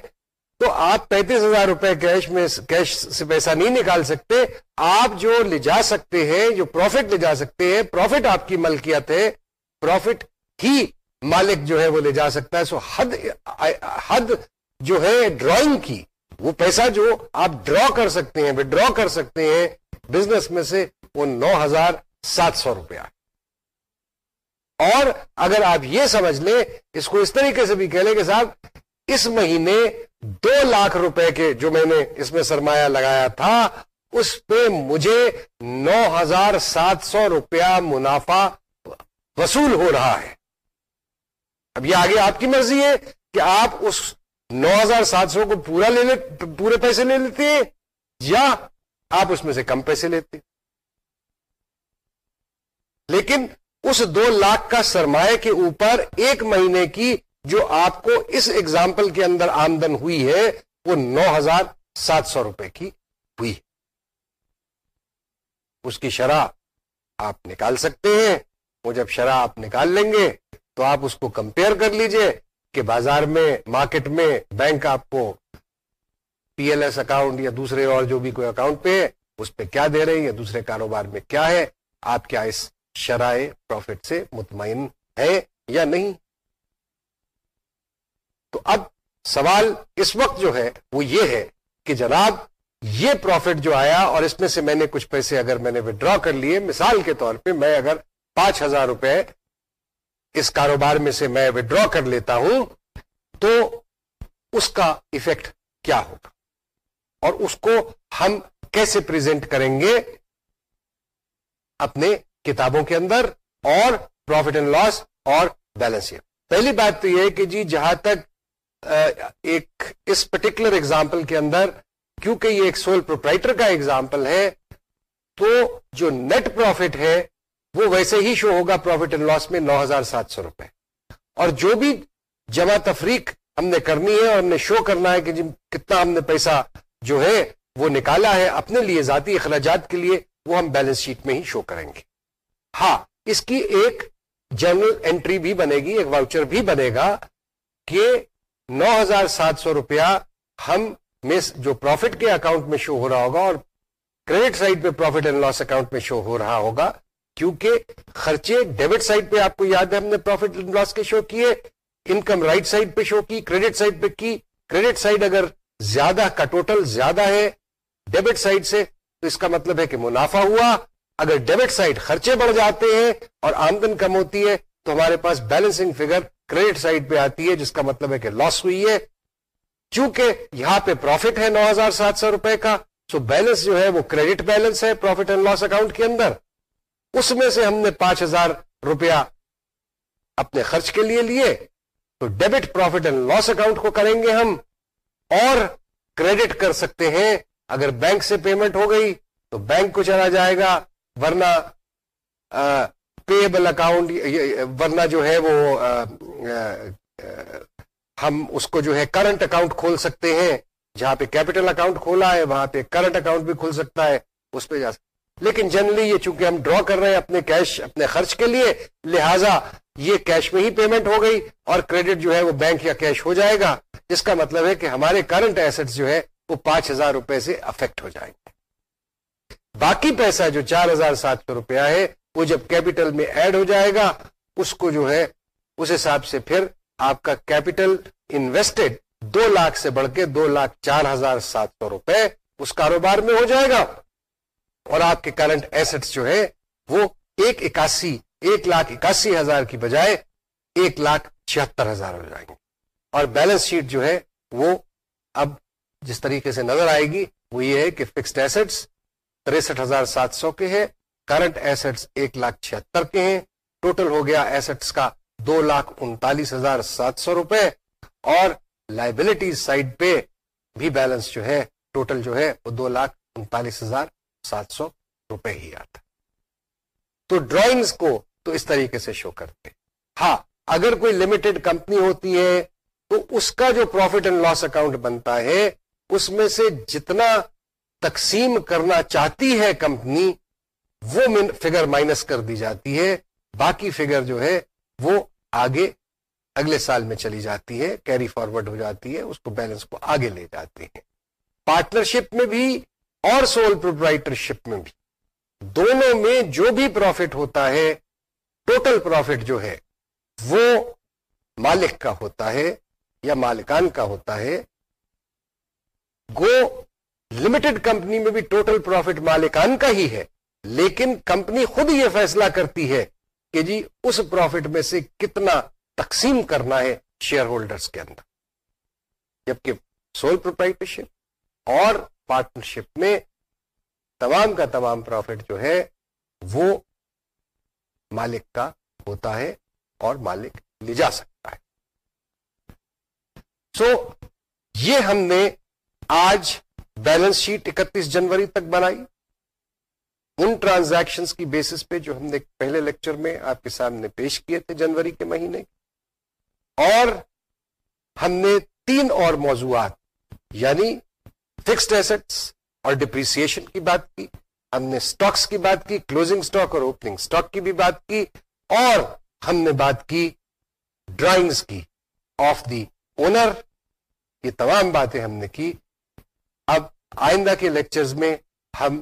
تو آپ پینتیس ہزار روپے کیش میں کیش سے پیسہ نہیں نکال سکتے۔ آپ جو لے جا سکتے ہیں، جو پروفٹ لے جا سکتے ہیں پروفٹ آپ کی ملکیت ہے۔ پروفٹ ہی مالک جو ہے وہ لے جا سکتا ہے۔ سو حد حد جو ہے ڈرائنگ کی، وہ پیسہ جو آپ ڈرا کر سکتے ہیں ڈرا کر سکتے ہیں بزنس میں سے وہ نو ہزار سات سو روپیہ۔ اور اگر آپ یہ سمجھ لیں، اس کو اس طریقے سے بھی کہہ لیں کہ صاحب، اس مہینے دو لاکھ روپے کے جو میں نے اس میں سرمایہ لگایا تھا، اس پہ مجھے نو ہزار سات سو روپیہ منافع وصول ہو رہا ہے۔ اب یہ آگے آپ کی مرضی ہے کہ آپ اس نو ہزار سات سو کو پورا لے لے پورے پیسے لے لیتے ہیں، یا آپ اس میں سے کم پیسے لیتے۔ لیکن اس دو لاکھ کا سرمایہ کے اوپر ایک مہینے کی جو آپ کو اس ایگزامپل کے اندر آمدن ہوئی ہے، وہ نو ہزار سات سو روپے کی ہوئی اس کی شرح آپ نکال سکتے ہیں۔ وہ جب شرح آپ نکال لیں گے تو آپ اس کو کمپیئر کر لیجیے کہ بازار میں مارکیٹ میں بینک آپ کو پی ایل ایس اکاؤنٹ یا دوسرے اور جو بھی کوئی اکاؤنٹ پہ ہے اس پہ کیا دے رہے ہیں یا دوسرے کاروبار میں کیا ہے، آپ کیا اس شرائع پروفٹ سے مطمئن ہے یا نہیں؟ تو اب سوال اس وقت جو ہے وہ یہ ہے کہ جناب یہ پروفٹ جو آیا اور اس میں سے میں نے کچھ پیسے اگر میں نے ودرا کر لیے، مثال کے طور پہ میں اگر پانچ ہزار روپے اس کاروبار میں سے میں ودرا کر لیتا ہوں تو اس کا افیکٹ کیا ہوگا؟ اور اس کو ہم کیسے پریزنٹ کریں گے؟ اپنے کتابوں کے اندر اور پروفٹ اینڈ لاس اور بیلنس شیٹ پہلی بات تو یہ کہ جی جہاں تک ایک اس پرٹیکولر اگزامپل کے اندر کیونکہ یہ ایک سول پروپرائٹر کا اگزامپل ہے، تو جو نیٹ پروفٹ ہے، وہ ویسے ہی شو ہوگا پروفٹ اینڈ لاس میں نو ہزار سات سو روپے۔ اور جو بھی جمع تفریق ہم نے کرنی ہے اور ہم نے شو کرنا ہے کہ جی کتنا ہم نے پیسہ جو ہے وہ نکالا ہے اپنے لیے ذاتی اخراجات کے لیے، وہ ہم بیلنس شیٹ میں ہی شو کریں گے۔ ہاں اس کی ایک جنرل انٹری بھی بنے گی، ایک واؤچر بھی بنے گا کہ نو ہزار سات سو روپیہ ہم مس جو پروفٹ کے اکاؤنٹ میں شو ہو رہا ہوگا اور کریڈٹ سائڈ پہ پروفٹ اینڈ لاس اکاؤنٹ میں شو ہو رہا ہوگا، کیونکہ خرچے ڈیبٹ سائڈ پہ آپ کو یاد ہے، ہم نے پروفٹ اینڈ لاس کے شو کیے، انکم رائٹ سائڈ پہ شو کی، کریڈٹ سائڈ پہ کی۔ کریڈٹ سائڈ اگر زیادہ کا ٹوٹل زیادہ ہے ڈیبٹ سائڈ سے، تو اس کا مطلب ہے کہ منافع ہوا۔ اگر ڈیبٹ سائڈ خرچے بڑھ جاتے ہیں اور آمدن کم ہوتی ہے، تو ہمارے پاس بیلنسنگ فگر کریڈٹ سائڈ پہ آتی ہے، جس کا مطلب ہے کہ لاس ہوئی ہے۔ چونکہ یہاں پہ پروفٹ ہے نو ہزار سات سو روپے کا سو بیلنس جو ہے وہ کریڈٹ بیلنس ہے پروفٹ اینڈ لاس اکاؤنٹ کے اندر۔ اس میں سے ہم نے پانچ ہزار روپیہ اپنے خرچ کے لیے لیے۔ تو debit profit and loss account کو کریں گے ہم۔ اور کریڈٹ کر سکتے ہیں۔ اگر بینک سے پیمنٹ ہو گئی، تو بینک کو چلا جائے گا۔ ورنہ پیبل اکاؤنٹ ورنہ جو ہے وہ ہم اس کو جو ہے کرنٹ اکاؤنٹ کھول سکتے ہیں۔ جہاں پہ کیپٹل اکاؤنٹ کھولا ہے، وہاں پہ کرنٹ اکاؤنٹ بھی کھل سکتا ہے، اس پہ جا سکتا لیکن جنرلی یہ چونکہ ہم ڈرا کر رہے ہیں اپنے کیش اپنے خرچ کے لیے، لہذا یہ کیش میں ہی پیمنٹ ہو گئی اور کریڈٹ جو ہے وہ بینک یا کیش ہو جائے گا۔ جس کا مطلب ہے کہ ہمارے کرنٹ ایسٹ جو ہے وہ پانچ ہزار روپے سے افیکٹ ہو جائیں گے۔ باقی پیسہ جو چار ہزار سات سو روپیہ ہے، وہ جب کیپٹل میں ایڈ ہو جائے گا، اس کو جو ہے، اس حساب سے پھر آپ کا کیپٹل انویسٹڈ دو لاکھ سے بڑھ کے دو لاکھ چار ہزار سات سو روپے اس کاروبار میں ہو جائے گا۔ اور آپ کے کرنٹ ایسٹس جو ہے وہ ایک اکاسی، ایک لاکھ اکاسی ہزار کی بجائے ایک لاکھ چھہتر ہزار ہو جائیں گے۔ اور بیلنس شیٹ جو ہے، وہ اب جس طریقے سے نظر آئے گی، وہ یہ ہے کہ فکسڈ ایسٹس تریسٹھ ہزار سات سو کے ہے کرنٹ ایسٹس ایک لاکھ چھہتر کے ہیں ٹوٹل ہو گیا ایسٹس کا دو لاکھ انتالیس ہزار سات سو روپے، اور لائبلٹی سائڈ پہ بھی بیلنس جو ہے ٹوٹل جو ہے، وہ دو لاکھ انتالیس ہزار سات سو روپے ہی آتا تو ڈرائنگز کو تو اس طریقے سے شو کرتے ہاں اگر کوئی لمیٹڈ کمپنی ہوتی ہے، تو اس کا جو پروفٹ اینڈ لاس اکاؤنٹ بنتا ہے، اس میں سے جتنا تقسیم کرنا چاہتی ہے کمپنی، وہ فگر مائنس کر دی جاتی ہے۔ باقی فگر جو ہے، وہ آگے اگلے سال میں چلی جاتی ہے کیری فارورڈ ہو جاتی ہے، اس کو بیلنس کو آگے لے جاتے ہیں پارٹنرشپ میں بھی اور سول پروپرائٹرشپ میں بھی۔ دونوں میں جو بھی پروفٹ ہوتا ہے ٹوٹل پروفٹ جو ہے، وہ مالک کا ہوتا ہے یا مالکان کا ہوتا ہے۔ گو لمیٹڈ کمپنی میں بھی ٹوٹل پروفٹ مالکان کا ہی ہے لیکن کمپنی خود یہ فیصلہ کرتی ہے کہ جی اس پروفٹ میں سے کتنا تقسیم کرنا ہے شیئر ہولڈرز کے اندر۔ جبکہ سول پروپرائٹرشپ اور پارٹنرشپ میں تمام کا تمام پروفٹ جو ہے وہ مالک کا ہوتا ہے اور مالک لے جا سکتا ہے۔ سو so, یہ ہم نے آج بیلنس شیٹ اکتیس جنوری تک بنائی۔ ان ٹرانزیکشن کی بیسس پہ جو ہم نے پہلے لیکچر میں آپ کے سامنے پیش کیے تھے جنوری کے مہینے۔ اور ہم نے تین اور موضوعات یعنی فکسڈ ایسٹس اور ڈپریسن کی بات کی، ہم نے سٹاکس کی بات کی کلوزنگ سٹاک اور اوپننگ سٹاک کی بھی بات کی، اور ہم نے بات کی ڈرائنگز کی۔ آف دی اونر یہ تمام باتیں ہم نے کی۔ اب آئندہ کے لیکچرز میں ہم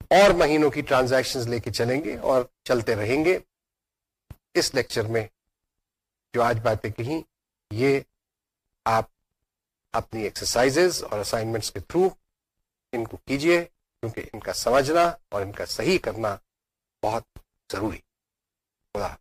اور مہینوں کی ٹرانزیکشن لے کے چلیں گے اور چلتے رہیں گے۔ اس لیکچر میں جو آج باتیں کہیں، یہ آپ اپنی ایکسرسائز اور اسائنمنٹس کے تھرو ان کو کیجیے، کیونکہ ان کا سمجھنا اور ان کا صحیح کرنا بہت ضروری۔ خدا